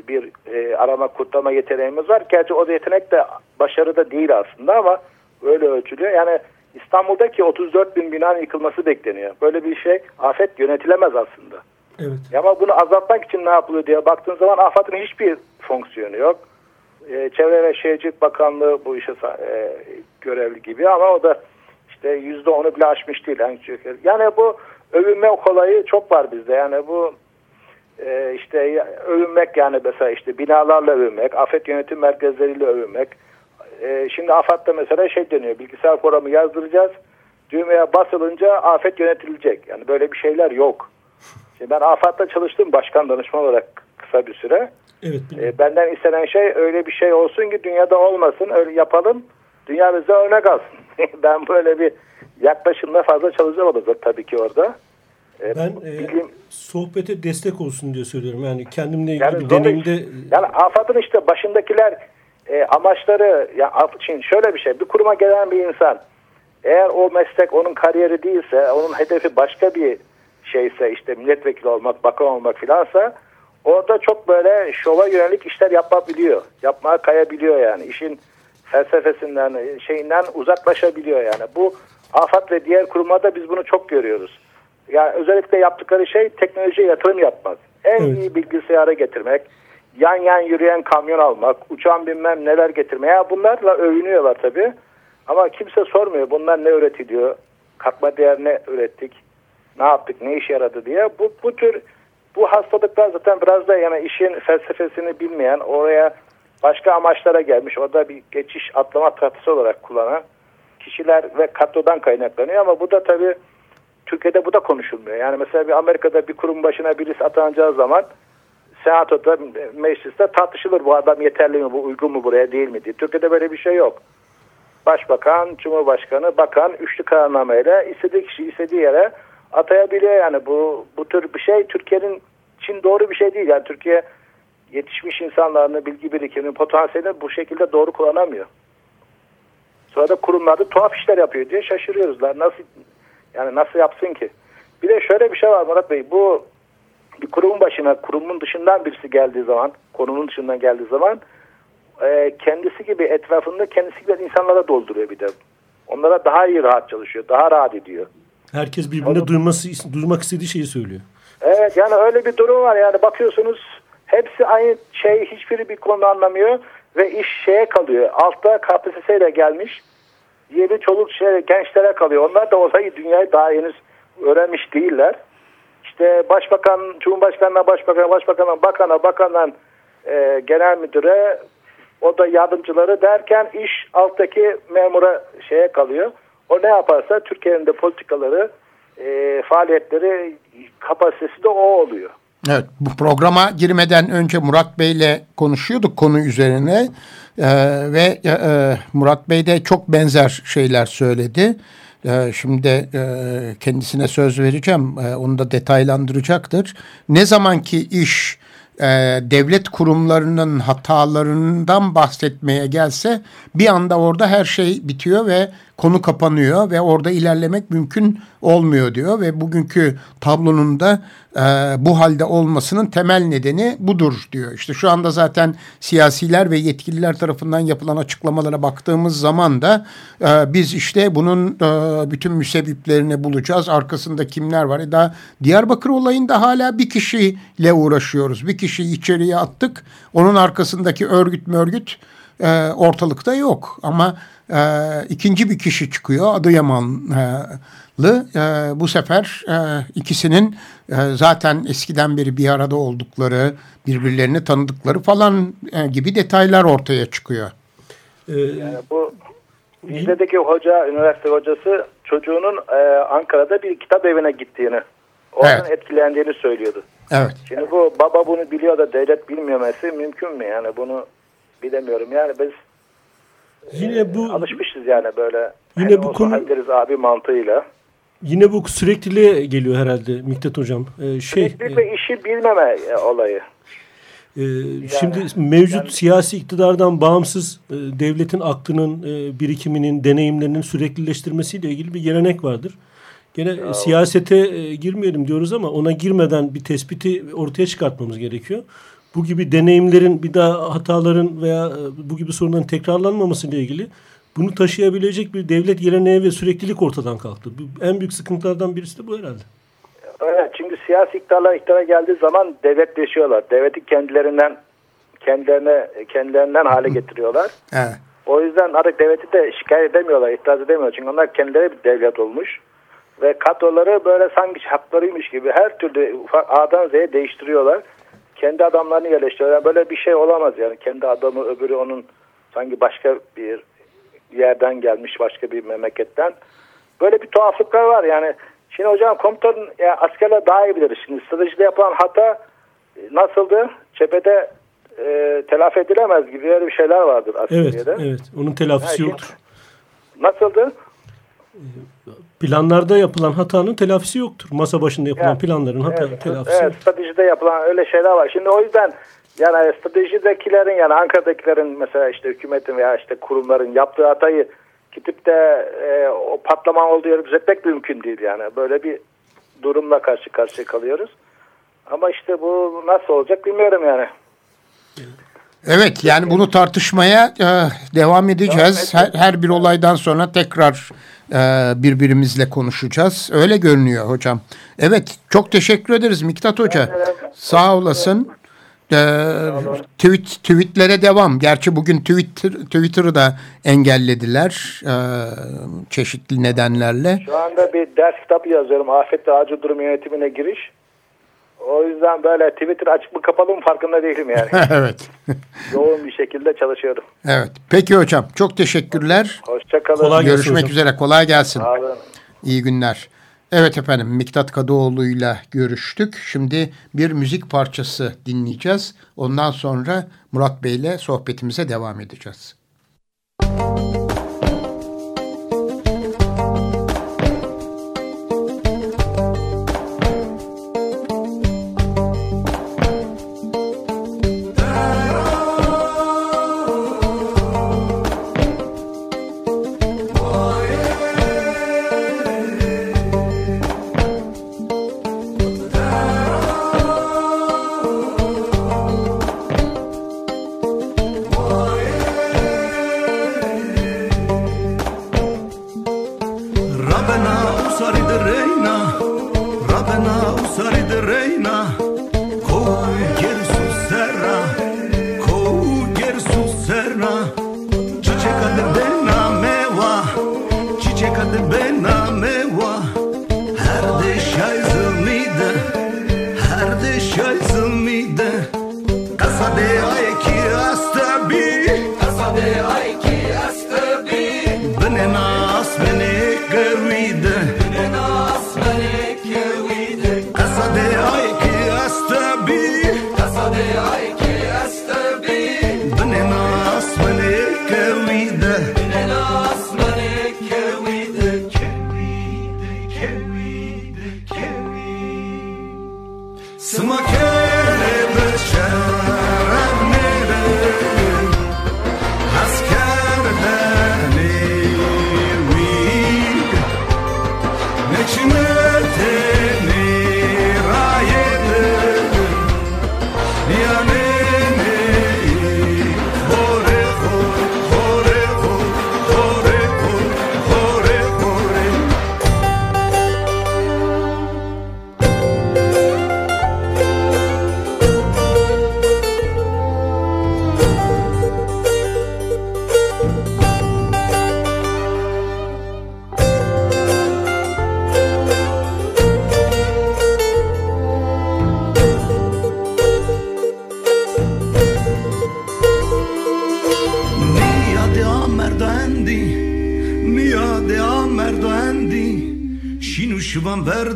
bir e, arama kurtarma yeteneğimiz var. Gerçi o yetenek de başarıda değil aslında ama öyle ölçülüyor. Yani İstanbul'daki 34 bin binanın yıkılması bekleniyor. Böyle bir şey afet yönetilemez aslında. Evet. Ama bunu azaltmak için ne yapılıyor diye baktığın zaman AFAD'ın hiçbir fonksiyonu yok. Ee, Çevre ve Şehircilik Bakanlığı bu işe e, görevli gibi ama o da işte yüzde onu bile aşmış değil. Yani, yani bu övünme kolayı çok var bizde. Yani bu e, işte övünmek yani mesela işte binalarla övünmek, afet yönetim merkezleriyle övünmek, e, şimdi AFAD'da mesela şey deniyor bilgisayar programı yazdıracağız. Düğmeye basılınca afet yönetilecek. Yani böyle bir şeyler yok. Şimdi ben AFAD'da çalıştım başkan danışman olarak kısa bir süre. Evet, e, benden istenen şey öyle bir şey olsun ki dünyada olmasın. Öyle yapalım. Dünya bize örnek alsın. [laughs] ben böyle bir yaklaşımla fazla çalışamadım tabii ki orada. E, ben e, bilim, sohbete destek olsun diye söylüyorum. Yani kendimle ilgili yani bir deneyimde... Yani AFAD'ın işte başındakiler e, amaçları ya şimdi şöyle bir şey bir kuruma gelen bir insan eğer o meslek onun kariyeri değilse onun hedefi başka bir şeyse işte milletvekili olmak bakan olmak filansa orada çok böyle şova yönelik işler yapabiliyor yapmaya kayabiliyor yani işin felsefesinden şeyinden uzaklaşabiliyor yani bu AFAD ve diğer kurumlarda biz bunu çok görüyoruz. Yani özellikle yaptıkları şey teknolojiye yatırım yapmak. En evet. iyi bilgisayara getirmek, yan yan yürüyen kamyon almak, uçağın binmem neler getirmeye bunlarla övünüyorlar tabii. Ama kimse sormuyor bunlar ne üretiliyor, katma değer ne ürettik, ne yaptık, ne işe yaradı diye. Bu, bu tür bu hastalıklar zaten biraz da yani işin felsefesini bilmeyen, oraya başka amaçlara gelmiş. Orada bir geçiş atlama tahtası olarak kullanan kişiler ve kadrodan kaynaklanıyor ama bu da tabii Türkiye'de bu da konuşulmuyor. Yani mesela bir Amerika'da bir kurum başına birisi atanacağı zaman senatoda, mecliste tartışılır bu adam yeterli mi, bu uygun mu buraya değil mi diye. Türkiye'de böyle bir şey yok. Başbakan, Cumhurbaşkanı, bakan üçlü kararnameyle istediği kişi istediği yere atayabiliyor yani bu bu tür bir şey Türkiye'nin için doğru bir şey değil. Yani Türkiye yetişmiş insanlarını, bilgi birikimini, potansiyelini bu şekilde doğru kullanamıyor. Sonra da kurumlarda tuhaf işler yapıyor diye şaşırıyoruz. Nasıl yani nasıl yapsın ki? Bir de şöyle bir şey var Murat Bey. Bu bir kurumun başına kurumun dışından birisi geldiği zaman, konunun dışından geldiği zaman e, kendisi gibi etrafında kendisi gibi insanlara dolduruyor bir de. Onlara daha iyi rahat çalışıyor, daha rahat ediyor. Herkes birbirine Onu, duyması, duymak istediği şeyi söylüyor. Evet yani öyle bir durum var yani bakıyorsunuz hepsi aynı şey hiçbiri bir konu anlamıyor ve iş şeye kalıyor. Altta KPSS ile gelmiş yeni çoluk şey, gençlere kalıyor. Onlar da olayı dünyayı daha henüz öğrenmiş değiller. İşte başbakan, cumhurbaşkanına, başbakana, başbakana, bakana, bakandan e, genel müdüre o da yardımcıları derken iş alttaki memura şeye kalıyor. O ne yaparsa Türkiye'nin de politikaları, e, faaliyetleri kapasitesi de o oluyor. Evet bu programa girmeden önce Murat Bey ile konuşuyorduk konu üzerine ee, ve e, e, Murat Bey de çok benzer şeyler söyledi. Ee, şimdi e, kendisine söz vereceğim ee, onu da detaylandıracaktır. Ne zamanki iş e, devlet kurumlarının hatalarından bahsetmeye gelse bir anda orada her şey bitiyor ve konu kapanıyor ve orada ilerlemek mümkün olmuyor diyor ve bugünkü tablonun da e, bu halde olmasının temel nedeni budur diyor. İşte şu anda zaten siyasiler ve yetkililer tarafından yapılan açıklamalara baktığımız zaman da e, biz işte bunun e, bütün müsebbiplerini bulacağız. Arkasında kimler var? E daha Diyarbakır olayında hala bir kişiyle uğraşıyoruz. Bir kişiyi içeriye attık. Onun arkasındaki örgüt mörgüt e, ortalıkta yok. Ama e, ikinci bir kişi çıkıyor Adıyamanlı. E, bu sefer e, ikisinin e, zaten eskiden beri bir arada oldukları, birbirlerini tanıdıkları falan e, gibi detaylar ortaya çıkıyor. Ee, yani bu Dicle'deki hoca, üniversite hocası çocuğunun e, Ankara'da bir kitap evine gittiğini, oradan evet. etkilendiğini söylüyordu. Evet. Şimdi bu baba bunu biliyor da devlet bilmemesi mümkün mü yani bunu bilemiyorum. Yani biz Yine bu alışmışız yani böyle. Yine hani bu konu hallederiz abi mantığıyla. Yine bu sürekliliğe geliyor herhalde Miktat hocam. Ee, şey Süreklilik ve işi bilmeme olayı. Ee, yani, şimdi mevcut yani, siyasi iktidardan bağımsız e, devletin aklının, e, birikiminin, deneyimlerinin süreklileştirmesiyle ilgili bir gelenek vardır. Gene ya, siyasete e, girmeyelim diyoruz ama ona girmeden bir tespiti ortaya çıkartmamız gerekiyor bu gibi deneyimlerin bir daha hataların veya e, bu gibi sorunların tekrarlanmaması ile ilgili bunu taşıyabilecek bir devlet geleneği ve süreklilik ortadan kalktı. En büyük sıkıntılardan birisi de bu herhalde. Evet çünkü siyasi iktidarlar iktidara geldiği zaman devletleşiyorlar. Devleti kendilerinden kendilerine kendilerinden hale getiriyorlar. Evet. O yüzden artık devleti de şikayet edemiyorlar, itiraz edemiyorlar. Çünkü onlar kendileri bir devlet olmuş. Ve kadroları böyle sanki haklarıymış gibi her türlü A'dan Z'ye değiştiriyorlar kendi adamlarını yerleştiriyor. Yani böyle bir şey olamaz yani. Kendi adamı öbürü onun sanki başka bir yerden gelmiş başka bir memleketten. Böyle bir tuhaflıklar var yani. Şimdi hocam komutan yani askerler daha iyi bilir. Şimdi stratejide yapılan hata e, nasıldı? Cephede e, telafi edilemez gibi öyle bir şeyler vardır askeriyede. Evet, evet. Onun telafisi yani yoktur. Nasıldı? E, planlarda yapılan hatanın telafisi yoktur. Masa başında yapılan yani, planların hata, evet, telafisi Evet, yoktur. stratejide yapılan öyle şeyler var. Şimdi o yüzden yani stratejidekilerin yani Ankara'dakilerin mesela işte hükümetin veya işte kurumların yaptığı hatayı gidip de e, o patlama olduğu yeri düzeltmek mümkün değil yani. Böyle bir durumla karşı karşıya kalıyoruz. Ama işte bu nasıl olacak bilmiyorum yani. Evet yani bunu tartışmaya e, devam edeceğiz. Her, her bir olaydan sonra tekrar e, birbirimizle konuşacağız. Öyle görünüyor hocam. Evet çok teşekkür ederiz Miktat Hoca. Sağ olasın e, tweet tweetlere devam. Gerçi bugün Twitter Twitter'ı da engellediler e, çeşitli nedenlerle. Şu anda bir ders kitap yazıyorum. Afet ve acil durum yönetimine giriş. O yüzden böyle Twitter açık mı kapalı mı farkında değilim yani. [laughs] evet. Yoğun bir şekilde çalışıyorum. Evet. Peki hocam çok teşekkürler. Hoşçakalın. Kolay Görüşmek hocam. üzere. Kolay gelsin. Sağ olun. İyi günler. Evet efendim Miktat Kadıoğlu'yla görüştük. Şimdi bir müzik parçası dinleyeceğiz. Ondan sonra Murat Bey'le sohbetimize devam edeceğiz.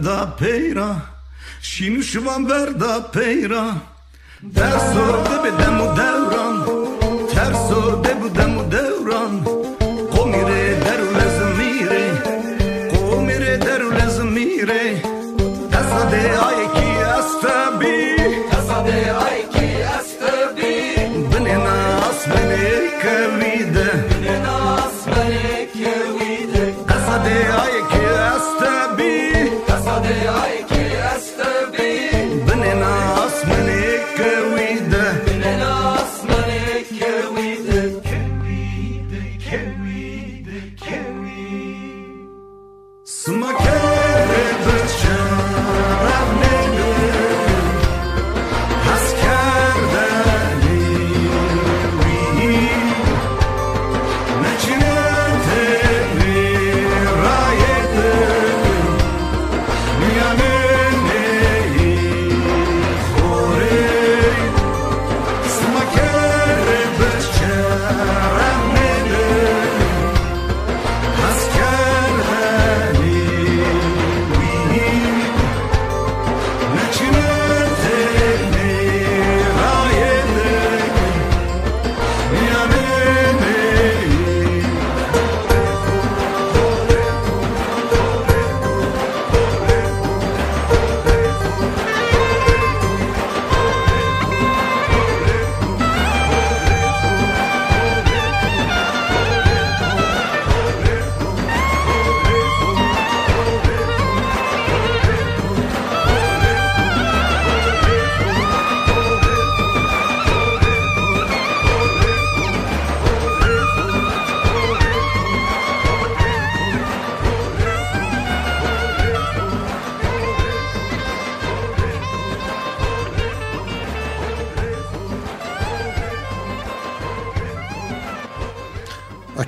verda peyra Şinu şuvan verda peyra. Ders orde bedemu devran Ters orde bedemu devran.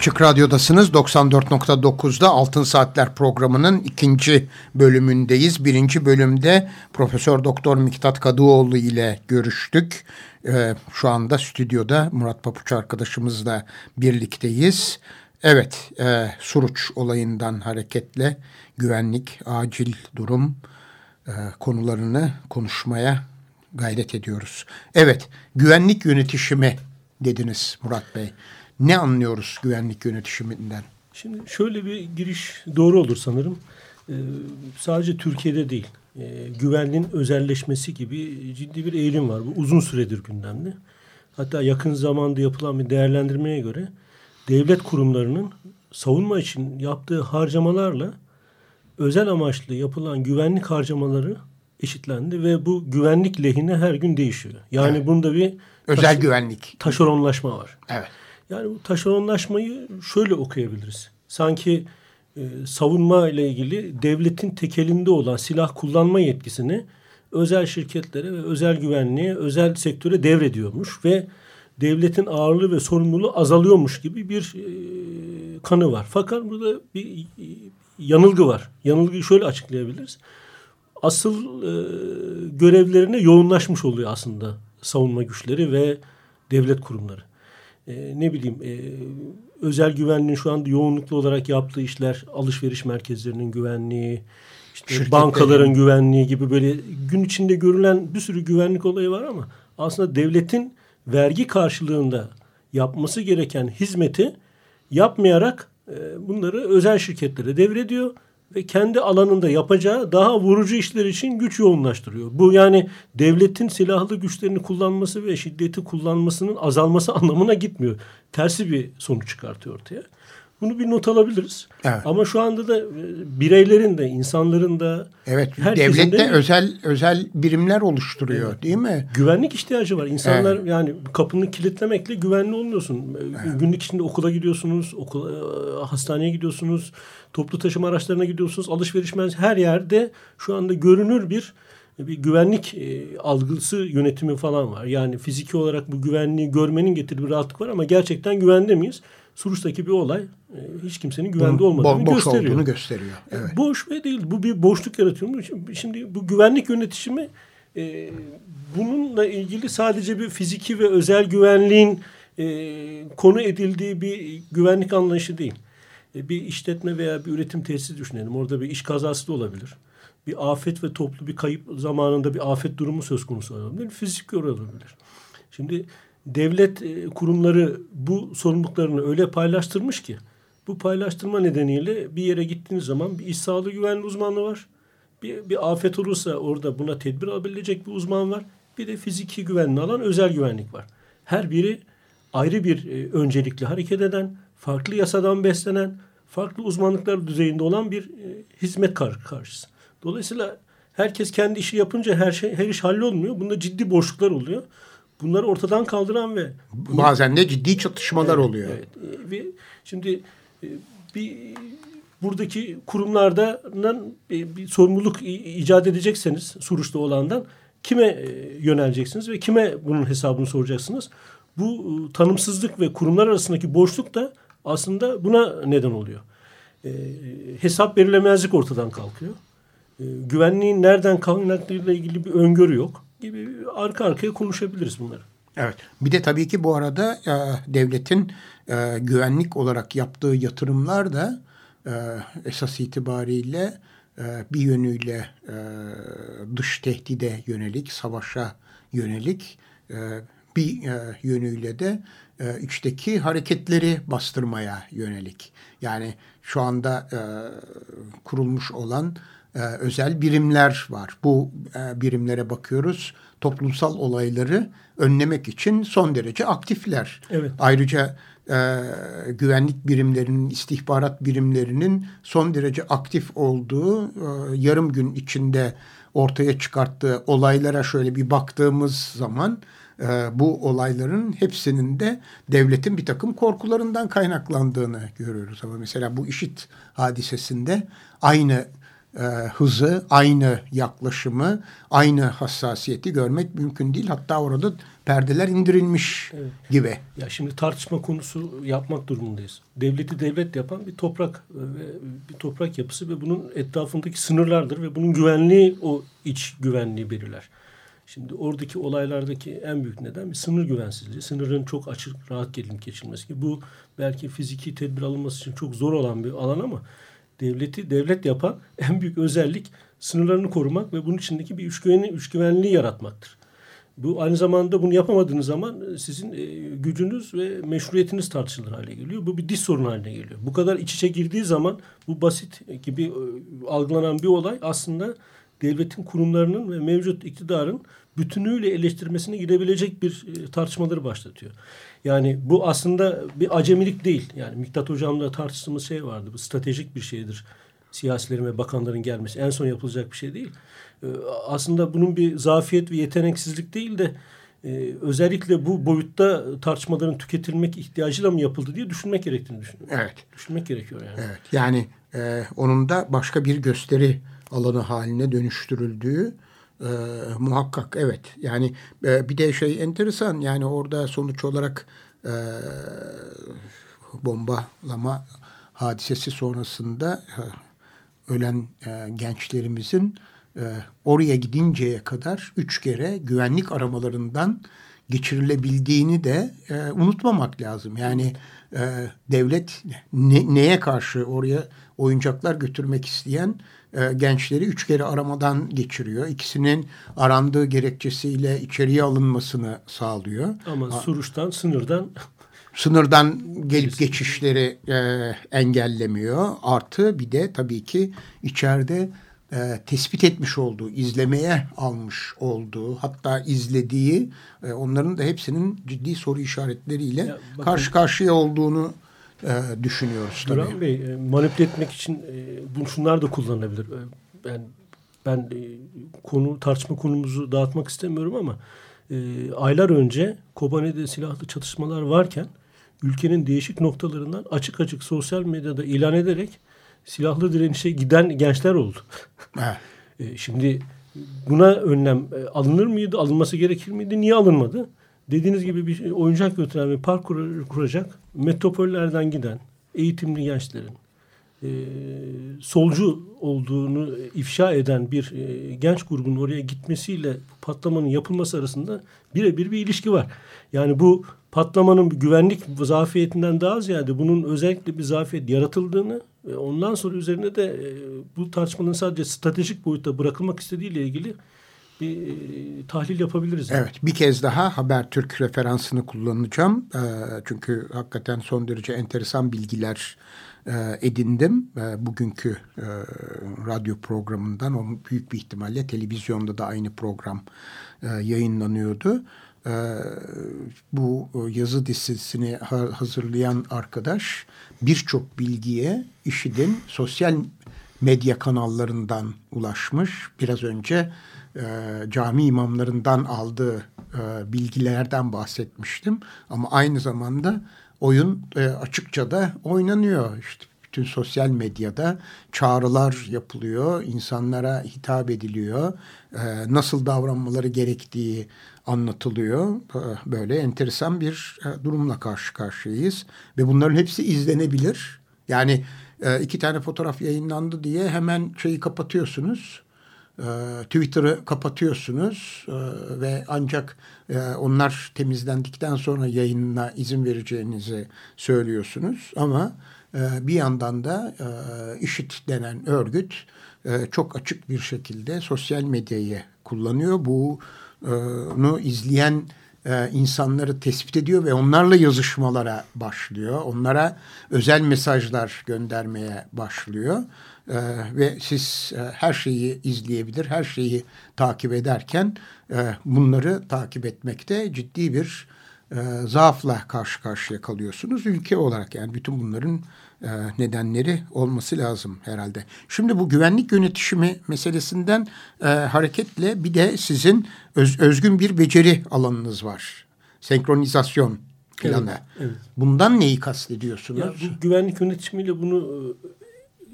Radyo'dasınız. 94.9'da Altın Saatler programının ikinci bölümündeyiz. Birinci bölümde Profesör Doktor Miktat Kadıoğlu ile görüştük. Ee, şu anda stüdyoda Murat Papuç arkadaşımızla birlikteyiz. Evet, e, Suruç olayından hareketle güvenlik, acil durum e, konularını konuşmaya gayret ediyoruz. Evet, güvenlik yönetişimi dediniz Murat Bey. Ne anlıyoruz güvenlik yönetişiminden? Şimdi şöyle bir giriş doğru olur sanırım. Ee, sadece Türkiye'de değil, e, güvenliğin özelleşmesi gibi ciddi bir eğilim var. Bu uzun süredir gündemde. Hatta yakın zamanda yapılan bir değerlendirmeye göre devlet kurumlarının savunma için yaptığı harcamalarla özel amaçlı yapılan güvenlik harcamaları eşitlendi ve bu güvenlik lehine her gün değişiyor. Yani evet. bunda bir özel taş, güvenlik taşeronlaşma var. Evet. Yani bu taşeronlaşmayı şöyle okuyabiliriz. Sanki e, savunma ile ilgili devletin tekelinde olan silah kullanma yetkisini özel şirketlere ve özel güvenliğe, özel sektöre devrediyormuş ve devletin ağırlığı ve sorumluluğu azalıyormuş gibi bir e, kanı var. Fakat burada bir e, yanılgı var. Yanılgıyı şöyle açıklayabiliriz. Asıl e, görevlerine yoğunlaşmış oluyor aslında savunma güçleri ve devlet kurumları e, ne bileyim e, özel güvenliğin şu anda yoğunluklu olarak yaptığı işler alışveriş merkezlerinin güvenliği, işte bankaların güvenliği gibi böyle gün içinde görülen bir sürü güvenlik olayı var ama aslında devletin vergi karşılığında yapması gereken hizmeti yapmayarak e, bunları özel şirketlere devrediyor ve kendi alanında yapacağı daha vurucu işler için güç yoğunlaştırıyor. Bu yani devletin silahlı güçlerini kullanması ve şiddeti kullanmasının azalması [laughs] anlamına gitmiyor. Tersi bir sonuç çıkartıyor ortaya. Bunu bir not alabiliriz. Evet. Ama şu anda da e, bireylerin de, insanların da Evet, devlet de özel özel birimler oluşturuyor evet. değil mi? Güvenlik ihtiyacı var. İnsanlar evet. yani kapını kilitlemekle güvenli olmuyorsun. E, evet. Günlük içinde okula gidiyorsunuz, okula, e, hastaneye gidiyorsunuz, toplu taşıma araçlarına gidiyorsunuz, alışveriş merkezi her yerde şu anda görünür bir bir güvenlik e, algısı yönetimi falan var. Yani fiziki olarak bu güvenliği görmenin getirdiği bir rahatlık var ama gerçekten güvende miyiz? Suruç'taki bir olay hiç kimsenin güvende Bunun olmadığını boş gösteriyor. olduğunu gösteriyor. Evet. Boş ve değil. Bu bir boşluk yaratıyor. Şimdi bu güvenlik yönetişimi e, bununla ilgili sadece bir fiziki ve özel güvenliğin e, konu edildiği bir güvenlik anlayışı değil. E, bir işletme veya bir üretim tesisi düşünelim. Orada bir iş kazası da olabilir. Bir afet ve toplu bir kayıp zamanında bir afet durumu söz konusu olabilir. Fizik olabilir. Şimdi devlet e, kurumları bu sorumluluklarını öyle paylaştırmış ki bu paylaştırma nedeniyle bir yere gittiğiniz zaman bir iş sağlığı güvenliği uzmanlığı var. Bir, bir afet olursa orada buna tedbir alabilecek bir uzman var. Bir de fiziki güvenliği alan özel güvenlik var. Her biri ayrı bir e, öncelikli hareket eden, farklı yasadan beslenen, farklı uzmanlıklar düzeyinde olan bir e, hizmet kar karşısı. Dolayısıyla herkes kendi işi yapınca her şey her iş hallolmuyor. Bunda ciddi boşluklar oluyor bunları ortadan kaldıran ve bazen de ciddi çatışmalar evet, oluyor. Evet. E, ve şimdi bir buradaki kurumlardan bir sorumluluk icat edecekseniz Suruç'ta olandan kime e, yöneleceksiniz ve kime bunun hesabını soracaksınız? Bu tanımsızlık ve kurumlar arasındaki boşluk da aslında buna neden oluyor. E, hesap verilemezlik ortadan kalkıyor. E, güvenliğin nereden kaynaklarıyla ilgili bir öngörü yok gibi arka arkaya konuşabiliriz bunları. Evet. Bir de tabii ki bu arada e, devletin e, güvenlik olarak yaptığı yatırımlar da e, esas itibariyle e, bir yönüyle e, dış tehdide yönelik, savaşa yönelik, e, bir e, yönüyle de e, içteki hareketleri bastırmaya yönelik. Yani şu anda e, kurulmuş olan e, özel birimler var. Bu e, birimlere bakıyoruz. Toplumsal olayları önlemek için son derece aktifler. Evet. Ayrıca e, güvenlik birimlerinin, istihbarat birimlerinin son derece aktif olduğu e, yarım gün içinde ortaya çıkarttığı olaylara şöyle bir baktığımız zaman e, bu olayların hepsinin de devletin bir takım korkularından kaynaklandığını görüyoruz. Ama mesela bu işit hadisesinde aynı e, hızı, aynı yaklaşımı, aynı hassasiyeti görmek mümkün değil. Hatta orada perdeler indirilmiş Evet. gibi. Ya şimdi tartışma konusu yapmak durumundayız. Devleti devlet yapan bir toprak ve bir toprak yapısı ve bunun etrafındaki sınırlardır ve bunun güvenliği o iç güvenliği belirler. Şimdi oradaki olaylardaki en büyük neden bir sınır güvensizliği. Sınırın çok açık, rahat gelin geçilmesi bu belki fiziki tedbir alınması için çok zor olan bir alan ama devleti devlet yapan [laughs] en büyük özellik sınırlarını korumak ve bunun içindeki bir üçgüveni, üçgüvenliği yaratmaktır. Bu aynı zamanda bunu yapamadığınız zaman e, sizin e, gücünüz ve meşruiyetiniz tartışılır hale geliyor. Bu bir diş sorunu haline geliyor. Bu kadar iç içe girdiği zaman bu basit gibi e, algılanan bir olay aslında devletin kurumlarının ve mevcut iktidarın bütünüyle eleştirmesine gidebilecek bir e, tartışmaları başlatıyor. Yani bu aslında bir acemilik değil. Yani Miktat Hocam'la tartıştığımız şey vardı. Bu stratejik bir şeydir. Siyasilerin ve bakanların gelmesi en son yapılacak bir şey değil. Ee, aslında bunun bir zafiyet ve yeteneksizlik değil de e, özellikle bu boyutta tartışmaların tüketilmek ihtiyacıyla mı yapıldı diye düşünmek gerektiğini düşünüyorum. Evet. Düşünmek gerekiyor yani. Evet. Yani e, onun da başka bir gösteri alanı haline dönüştürüldüğü e, muhakkak. Evet. Yani e, bir de şey enteresan yani orada sonuç olarak e, bombalama hadisesi sonrasında e, ölen e, gençlerimizin e, oraya gidinceye kadar üç kere güvenlik aramalarından geçirilebildiğini de e, unutmamak lazım. Yani e, devlet ne, neye karşı oraya oyuncaklar götürmek isteyen e, gençleri üç kere aramadan geçiriyor. İkisinin arandığı gerekçesiyle içeriye alınmasını sağlıyor. Ama Suruç'tan, sınırdan [laughs] sınırdan gelip geçişleri e, engellemiyor. Artı bir de tabii ki içeride e, tespit etmiş olduğu, izlemeye almış olduğu, hatta izlediği e, onların da hepsinin ciddi soru işaretleriyle Ya bakın- karşı karşıya olduğunu e, düşünüyoruz. Tabii. Duran Bey e, manipüle etmek için e, şunlar da kullanılabilir. E, Ben ben e, konu tartışma konumuzu dağıtmak istemiyorum ama e, aylar önce Kobane'de silahlı çatışmalar varken ülkenin değişik noktalarından açık açık sosyal medyada ilan ederek silahlı direnişe giden gençler oldu. E, şimdi buna önlem e, alınır mıydı? Alınması gerekir miydi? Niye alınmadı? Dediğiniz gibi bir oyuncak götüren bir park kur- kuracak, metropollerden giden eğitimli gençlerin e, solcu olduğunu ifşa eden bir e, genç grubun oraya gitmesiyle patlamanın yapılması arasında birebir bir ilişki var. Yani bu patlamanın güvenlik zafiyetinden daha ziyade bunun özellikle bir zafiyet yaratıldığını ve ondan sonra üzerine de e, bu tartışmanın sadece stratejik boyutta bırakılmak istediğiyle ilgili bir e, tahlil yapabiliriz. Evet bir kez daha Habertürk referansını kullanacağım. E, çünkü hakikaten son derece enteresan bilgiler e, edindim. E, bugünkü e, radyo programından o büyük bir ihtimalle televizyonda da aynı program e, yayınlanıyordu. E, bu e, yazı dizisini ha- hazırlayan arkadaş birçok bilgiye IŞİD'in sosyal medya kanallarından ulaşmış. Biraz önce e, cami imamlarından aldığı e, bilgilerden bahsetmiştim. Ama aynı zamanda oyun e, açıkça da oynanıyor. İşte bütün sosyal medyada çağrılar yapılıyor, insanlara hitap ediliyor, e, nasıl davranmaları gerektiği anlatılıyor. E, Böyle enteresan bir e, durumla karşı karşıyayız ve bunların hepsi izlenebilir. Yani iki tane fotoğraf yayınlandı diye hemen şeyi kapatıyorsunuz. E, Twitter'ı kapatıyorsunuz e, ve ancak e, onlar temizlendikten sonra yayınına izin vereceğinizi söylüyorsunuz. Ama e, bir yandan da e, IŞİD denen örgüt e, çok açık bir şekilde sosyal medyayı kullanıyor. Bunu izleyen insanları tespit ediyor ve onlarla yazışmalara başlıyor. Onlara özel mesajlar göndermeye başlıyor. E, ve siz e, her şeyi izleyebilir, her şeyi takip ederken e, bunları takip etmekte ciddi bir e, zaafla karşı karşıya kalıyorsunuz. Ülke olarak yani bütün bunların e, nedenleri olması lazım herhalde. Şimdi bu güvenlik yönetişimi meselesinden e, hareketle bir de sizin öz- özgün bir beceri alanınız var. Senkronizasyon planı. Evet, evet. Bundan neyi kastediyorsunuz? Ya bu güvenlik yönetimiyle bunu e,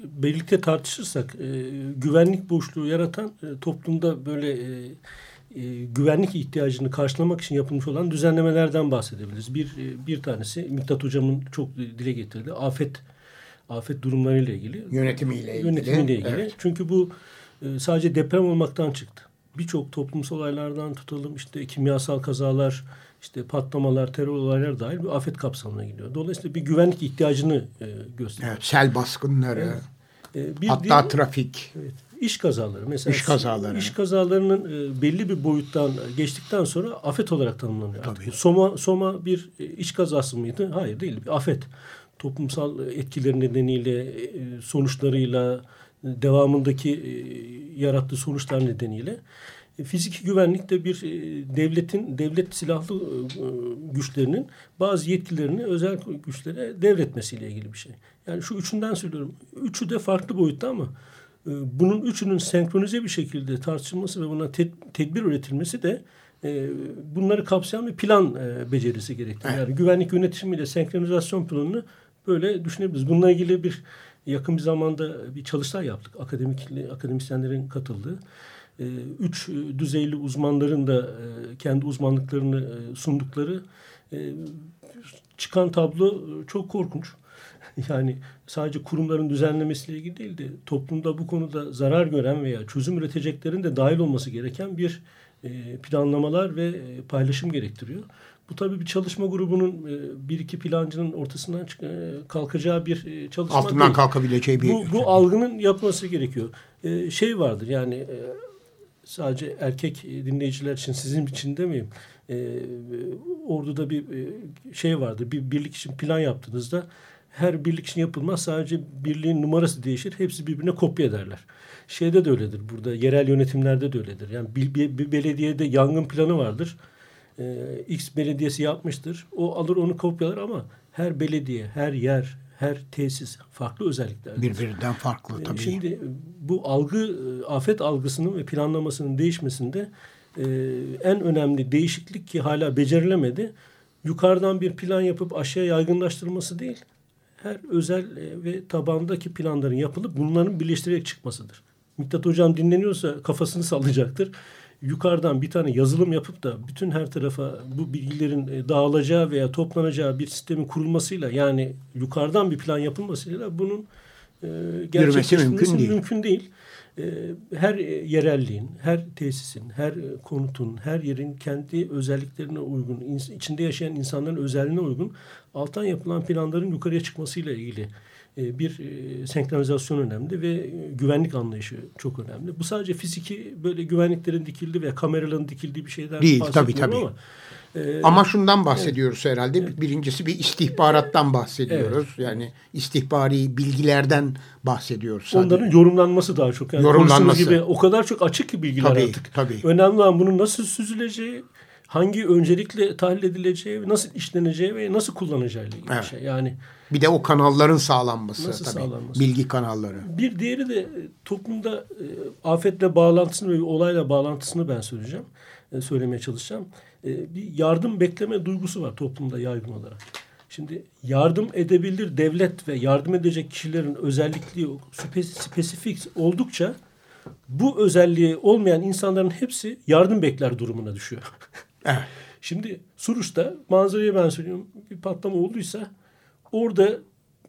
birlikte tartışırsak e, güvenlik boşluğu yaratan e, toplumda böyle e, e, güvenlik ihtiyacını karşılamak için yapılmış olan düzenlemelerden bahsedebiliriz. Bir e, bir tanesi Miktat Hocam'ın çok dile getirdiği afet afet durumlarıyla ilgili. Yönetimiyle ilgili. Yönetimiyle ilgili. Evet. Çünkü bu e, sadece deprem olmaktan çıktı. Birçok toplumsal olaylardan tutalım işte kimyasal kazalar, işte patlamalar, terör olayları dahil bir afet kapsamına giriyor. Dolayısıyla bir güvenlik ihtiyacını e, gösteriyor. Evet, sel baskınları, Evet. E, bir hatta diğeri- trafik. Evet. İş kazaları mesela İş kazaları. iş kazalarının e, belli bir boyuttan geçtikten sonra afet olarak tanımlanıyor. Artık. Tabii. Soma Soma bir e, iş kazası mıydı? Hayır değil. Bir afet. Toplumsal etkileri nedeniyle e, sonuçlarıyla e, devamındaki yarattığı sonuçlar nedeniyle e, fiziki güvenlik de bir e, devletin devlet silahlı e, güçlerinin bazı yetkilerini özel güçlere devretmesiyle ilgili bir şey. Yani şu üçünden söylüyorum. Üçü de farklı boyutta ama bunun üçünün senkronize bir şekilde tartışılması ve buna te- tedbir üretilmesi de e, bunları kapsayan bir plan e, becerisi gerektiriyor. Yani güvenlik yönetimiyle senkronizasyon planını böyle düşünebiliriz. Bununla ilgili bir yakın bir zamanda bir çalıştay yaptık. Akademik akademisyenlerin katıldığı. E, üç e, düzeyli uzmanların da e, kendi uzmanlıklarını sundukları çıkan tablo çok korkunç. [laughs] Yani sadece kurumların düzenlemesiyle ilgili değil de toplumda bu konuda zarar gören veya çözüm üreteceklerin de dahil olması gereken bir planlamalar ve paylaşım gerektiriyor. Bu tabii bir çalışma grubunun bir iki plancının ortasından kalkacağı bir çalışma Altından değil. kalkabileceği bir... Bu, bu algının yapması gerekiyor. Şey vardır yani sadece erkek dinleyiciler için sizin için demeyeyim. E, orduda bir e, şey vardır. Bir birlik için plan yaptığınızda her birlik için yapılmaz. Sadece birliğin numarası değişir. Hepsi birbirine kopya ederler. Şeyde de öyledir. Burada yerel yönetimlerde de öyledir. Yani bir, bir, bir belediyede yangın planı vardır. E, X belediyesi yapmıştır. O alır onu kopyalar ama her belediye, her yer, her tesis farklı özellikler. Birbirinden farklı tabii. Şimdi bu algı, e, afet algısının ve planlamasının değişmesinde e, en önemli değişiklik ki hala becerilemedi. Yukarıdan bir plan yapıp aşağıya yaygınlaştırılması değil. Her özel e, ve tabandaki planların yapılıp bunların birleştirerek çıkmasıdır. Miktat Hocam dinleniyorsa kafasını [laughs] sallayacaktır. Yukarıdan bir tane yazılım yapıp da bütün her tarafa bu bilgilerin e, dağılacağı veya toplanacağı bir sistemin kurulmasıyla yani yukarıdan bir plan yapılmasıyla bunun e, gerçekleştirilmesi mümkün değil. mümkün değil. E, her e, yerelliğin, her tesisin, her konutun, her yerin kendi özelliklerine uygun, içinde yaşayan insanların özelliğine uygun alttan yapılan planların yukarıya çıkmasıyla ilgili bir e, senkronizasyon önemli ve e, güvenlik anlayışı çok önemli. Bu sadece fiziki böyle güvenliklerin dikildiği veya kameraların dikildiği bir şeyden Değil, tabii, tabii. ama e, Ama şundan bahsediyoruz herhalde. Birincisi bir istihbarattan bahsediyoruz. Yani istihbari bilgilerden bahsediyoruz. sadece. Onların yorumlanması daha çok. Yani Yorumlanması. gibi o kadar çok açık ki bilgiler Tabii, artık. tabii. Önemli olan bunun nasıl süzüleceği, hangi öncelikle tahlil edileceği, nasıl işleneceği ve nasıl kullanacağı ile ilgili Evet. şey. Yani Bir de o kanalların sağlanması Nasıl tabii. sağlanması? Bilgi kanalları. bir diğeri de e, toplumda e, afetle bağlantısını ve olayla bağlantısını ben söyleyeceğim. e, söylemeye çalışacağım. E, bir yardım bekleme duygusu var toplumda yaygın olarak. Şimdi yardım edebilir devlet ve yardım edecek kişilerin özellikliği spe- spesifik oldukça bu özelliği olmayan insanların hepsi yardım bekler durumuna düşüyor. [laughs] Evet. Şimdi Suruç'ta manzaraya ben söylüyorum bir patlama olduysa orada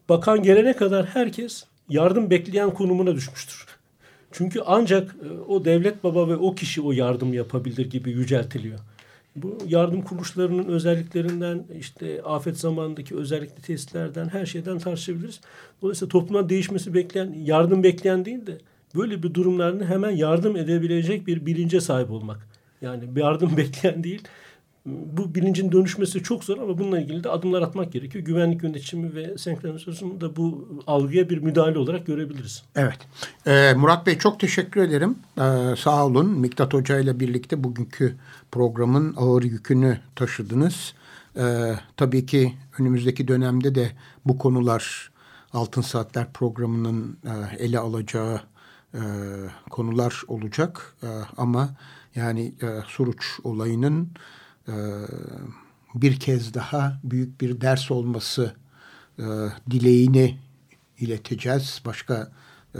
bakan gelene kadar herkes yardım bekleyen konumuna düşmüştür. [laughs] Çünkü ancak e, o devlet baba ve o kişi o yardım yapabilir gibi yüceltiliyor. Bu yardım kuruluşlarının özelliklerinden işte afet zamanındaki özellikli testlerden her şeyden tartışabiliriz. Dolayısıyla toplumdan değişmesi bekleyen, yardım bekleyen değil de böyle bir durumlarda hemen yardım edebilecek bir bilince sahip olmak. Yani bir yardım [laughs] bekleyen değil. Bu bilincin dönüşmesi çok zor ama bununla ilgili de adımlar atmak gerekiyor. Güvenlik yönetimi ve senkronizasyonu da bu algıya bir müdahale olarak görebiliriz. Evet. Ee, Murat Bey çok teşekkür ederim. Ee, sağ olun. Miktat Hoca ile birlikte bugünkü programın ağır yükünü taşıdınız. Ee, tabii ki önümüzdeki dönemde de bu konular Altın Saatler programının e, ele alacağı e, konular olacak. E, ama yani e, Suruç olayının e, bir kez daha büyük bir ders olması e, dileğini ileteceğiz. Başka e,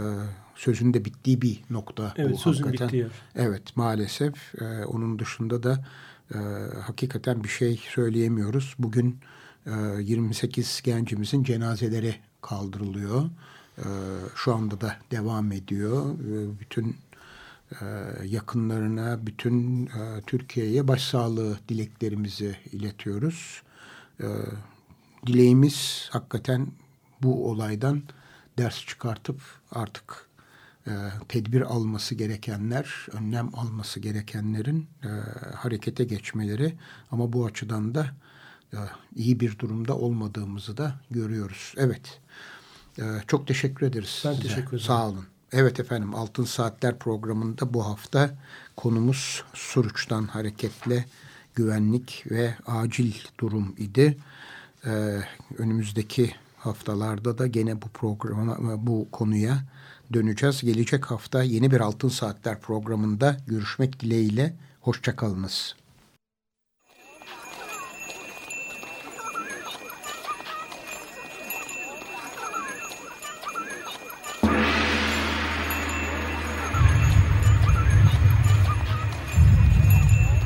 sözün de bittiği bir nokta. Evet bu, sözün hakikaten. bittiği. Evet maalesef. E, onun dışında da e, hakikaten bir şey söyleyemiyoruz. Bugün e, 28 gencimizin cenazeleri kaldırılıyor. E, şu anda da devam ediyor. E, bütün yakınlarına, bütün e, Türkiye'ye başsağlığı dileklerimizi iletiyoruz. E, dileğimiz hakikaten bu olaydan ders çıkartıp artık e, tedbir alması gerekenler, önlem alması gerekenlerin e, harekete geçmeleri ama bu açıdan da e, iyi bir durumda olmadığımızı da görüyoruz. Evet. E, çok teşekkür ederiz. Ben size. teşekkür ederim. Sağ olun. Evet efendim Altın Saatler programında bu hafta konumuz Suruç'tan hareketle güvenlik ve acil durum idi. Ee, önümüzdeki haftalarda da gene bu programa bu konuya döneceğiz. Gelecek hafta yeni bir Altın Saatler programında görüşmek dileğiyle. Hoşçakalınız.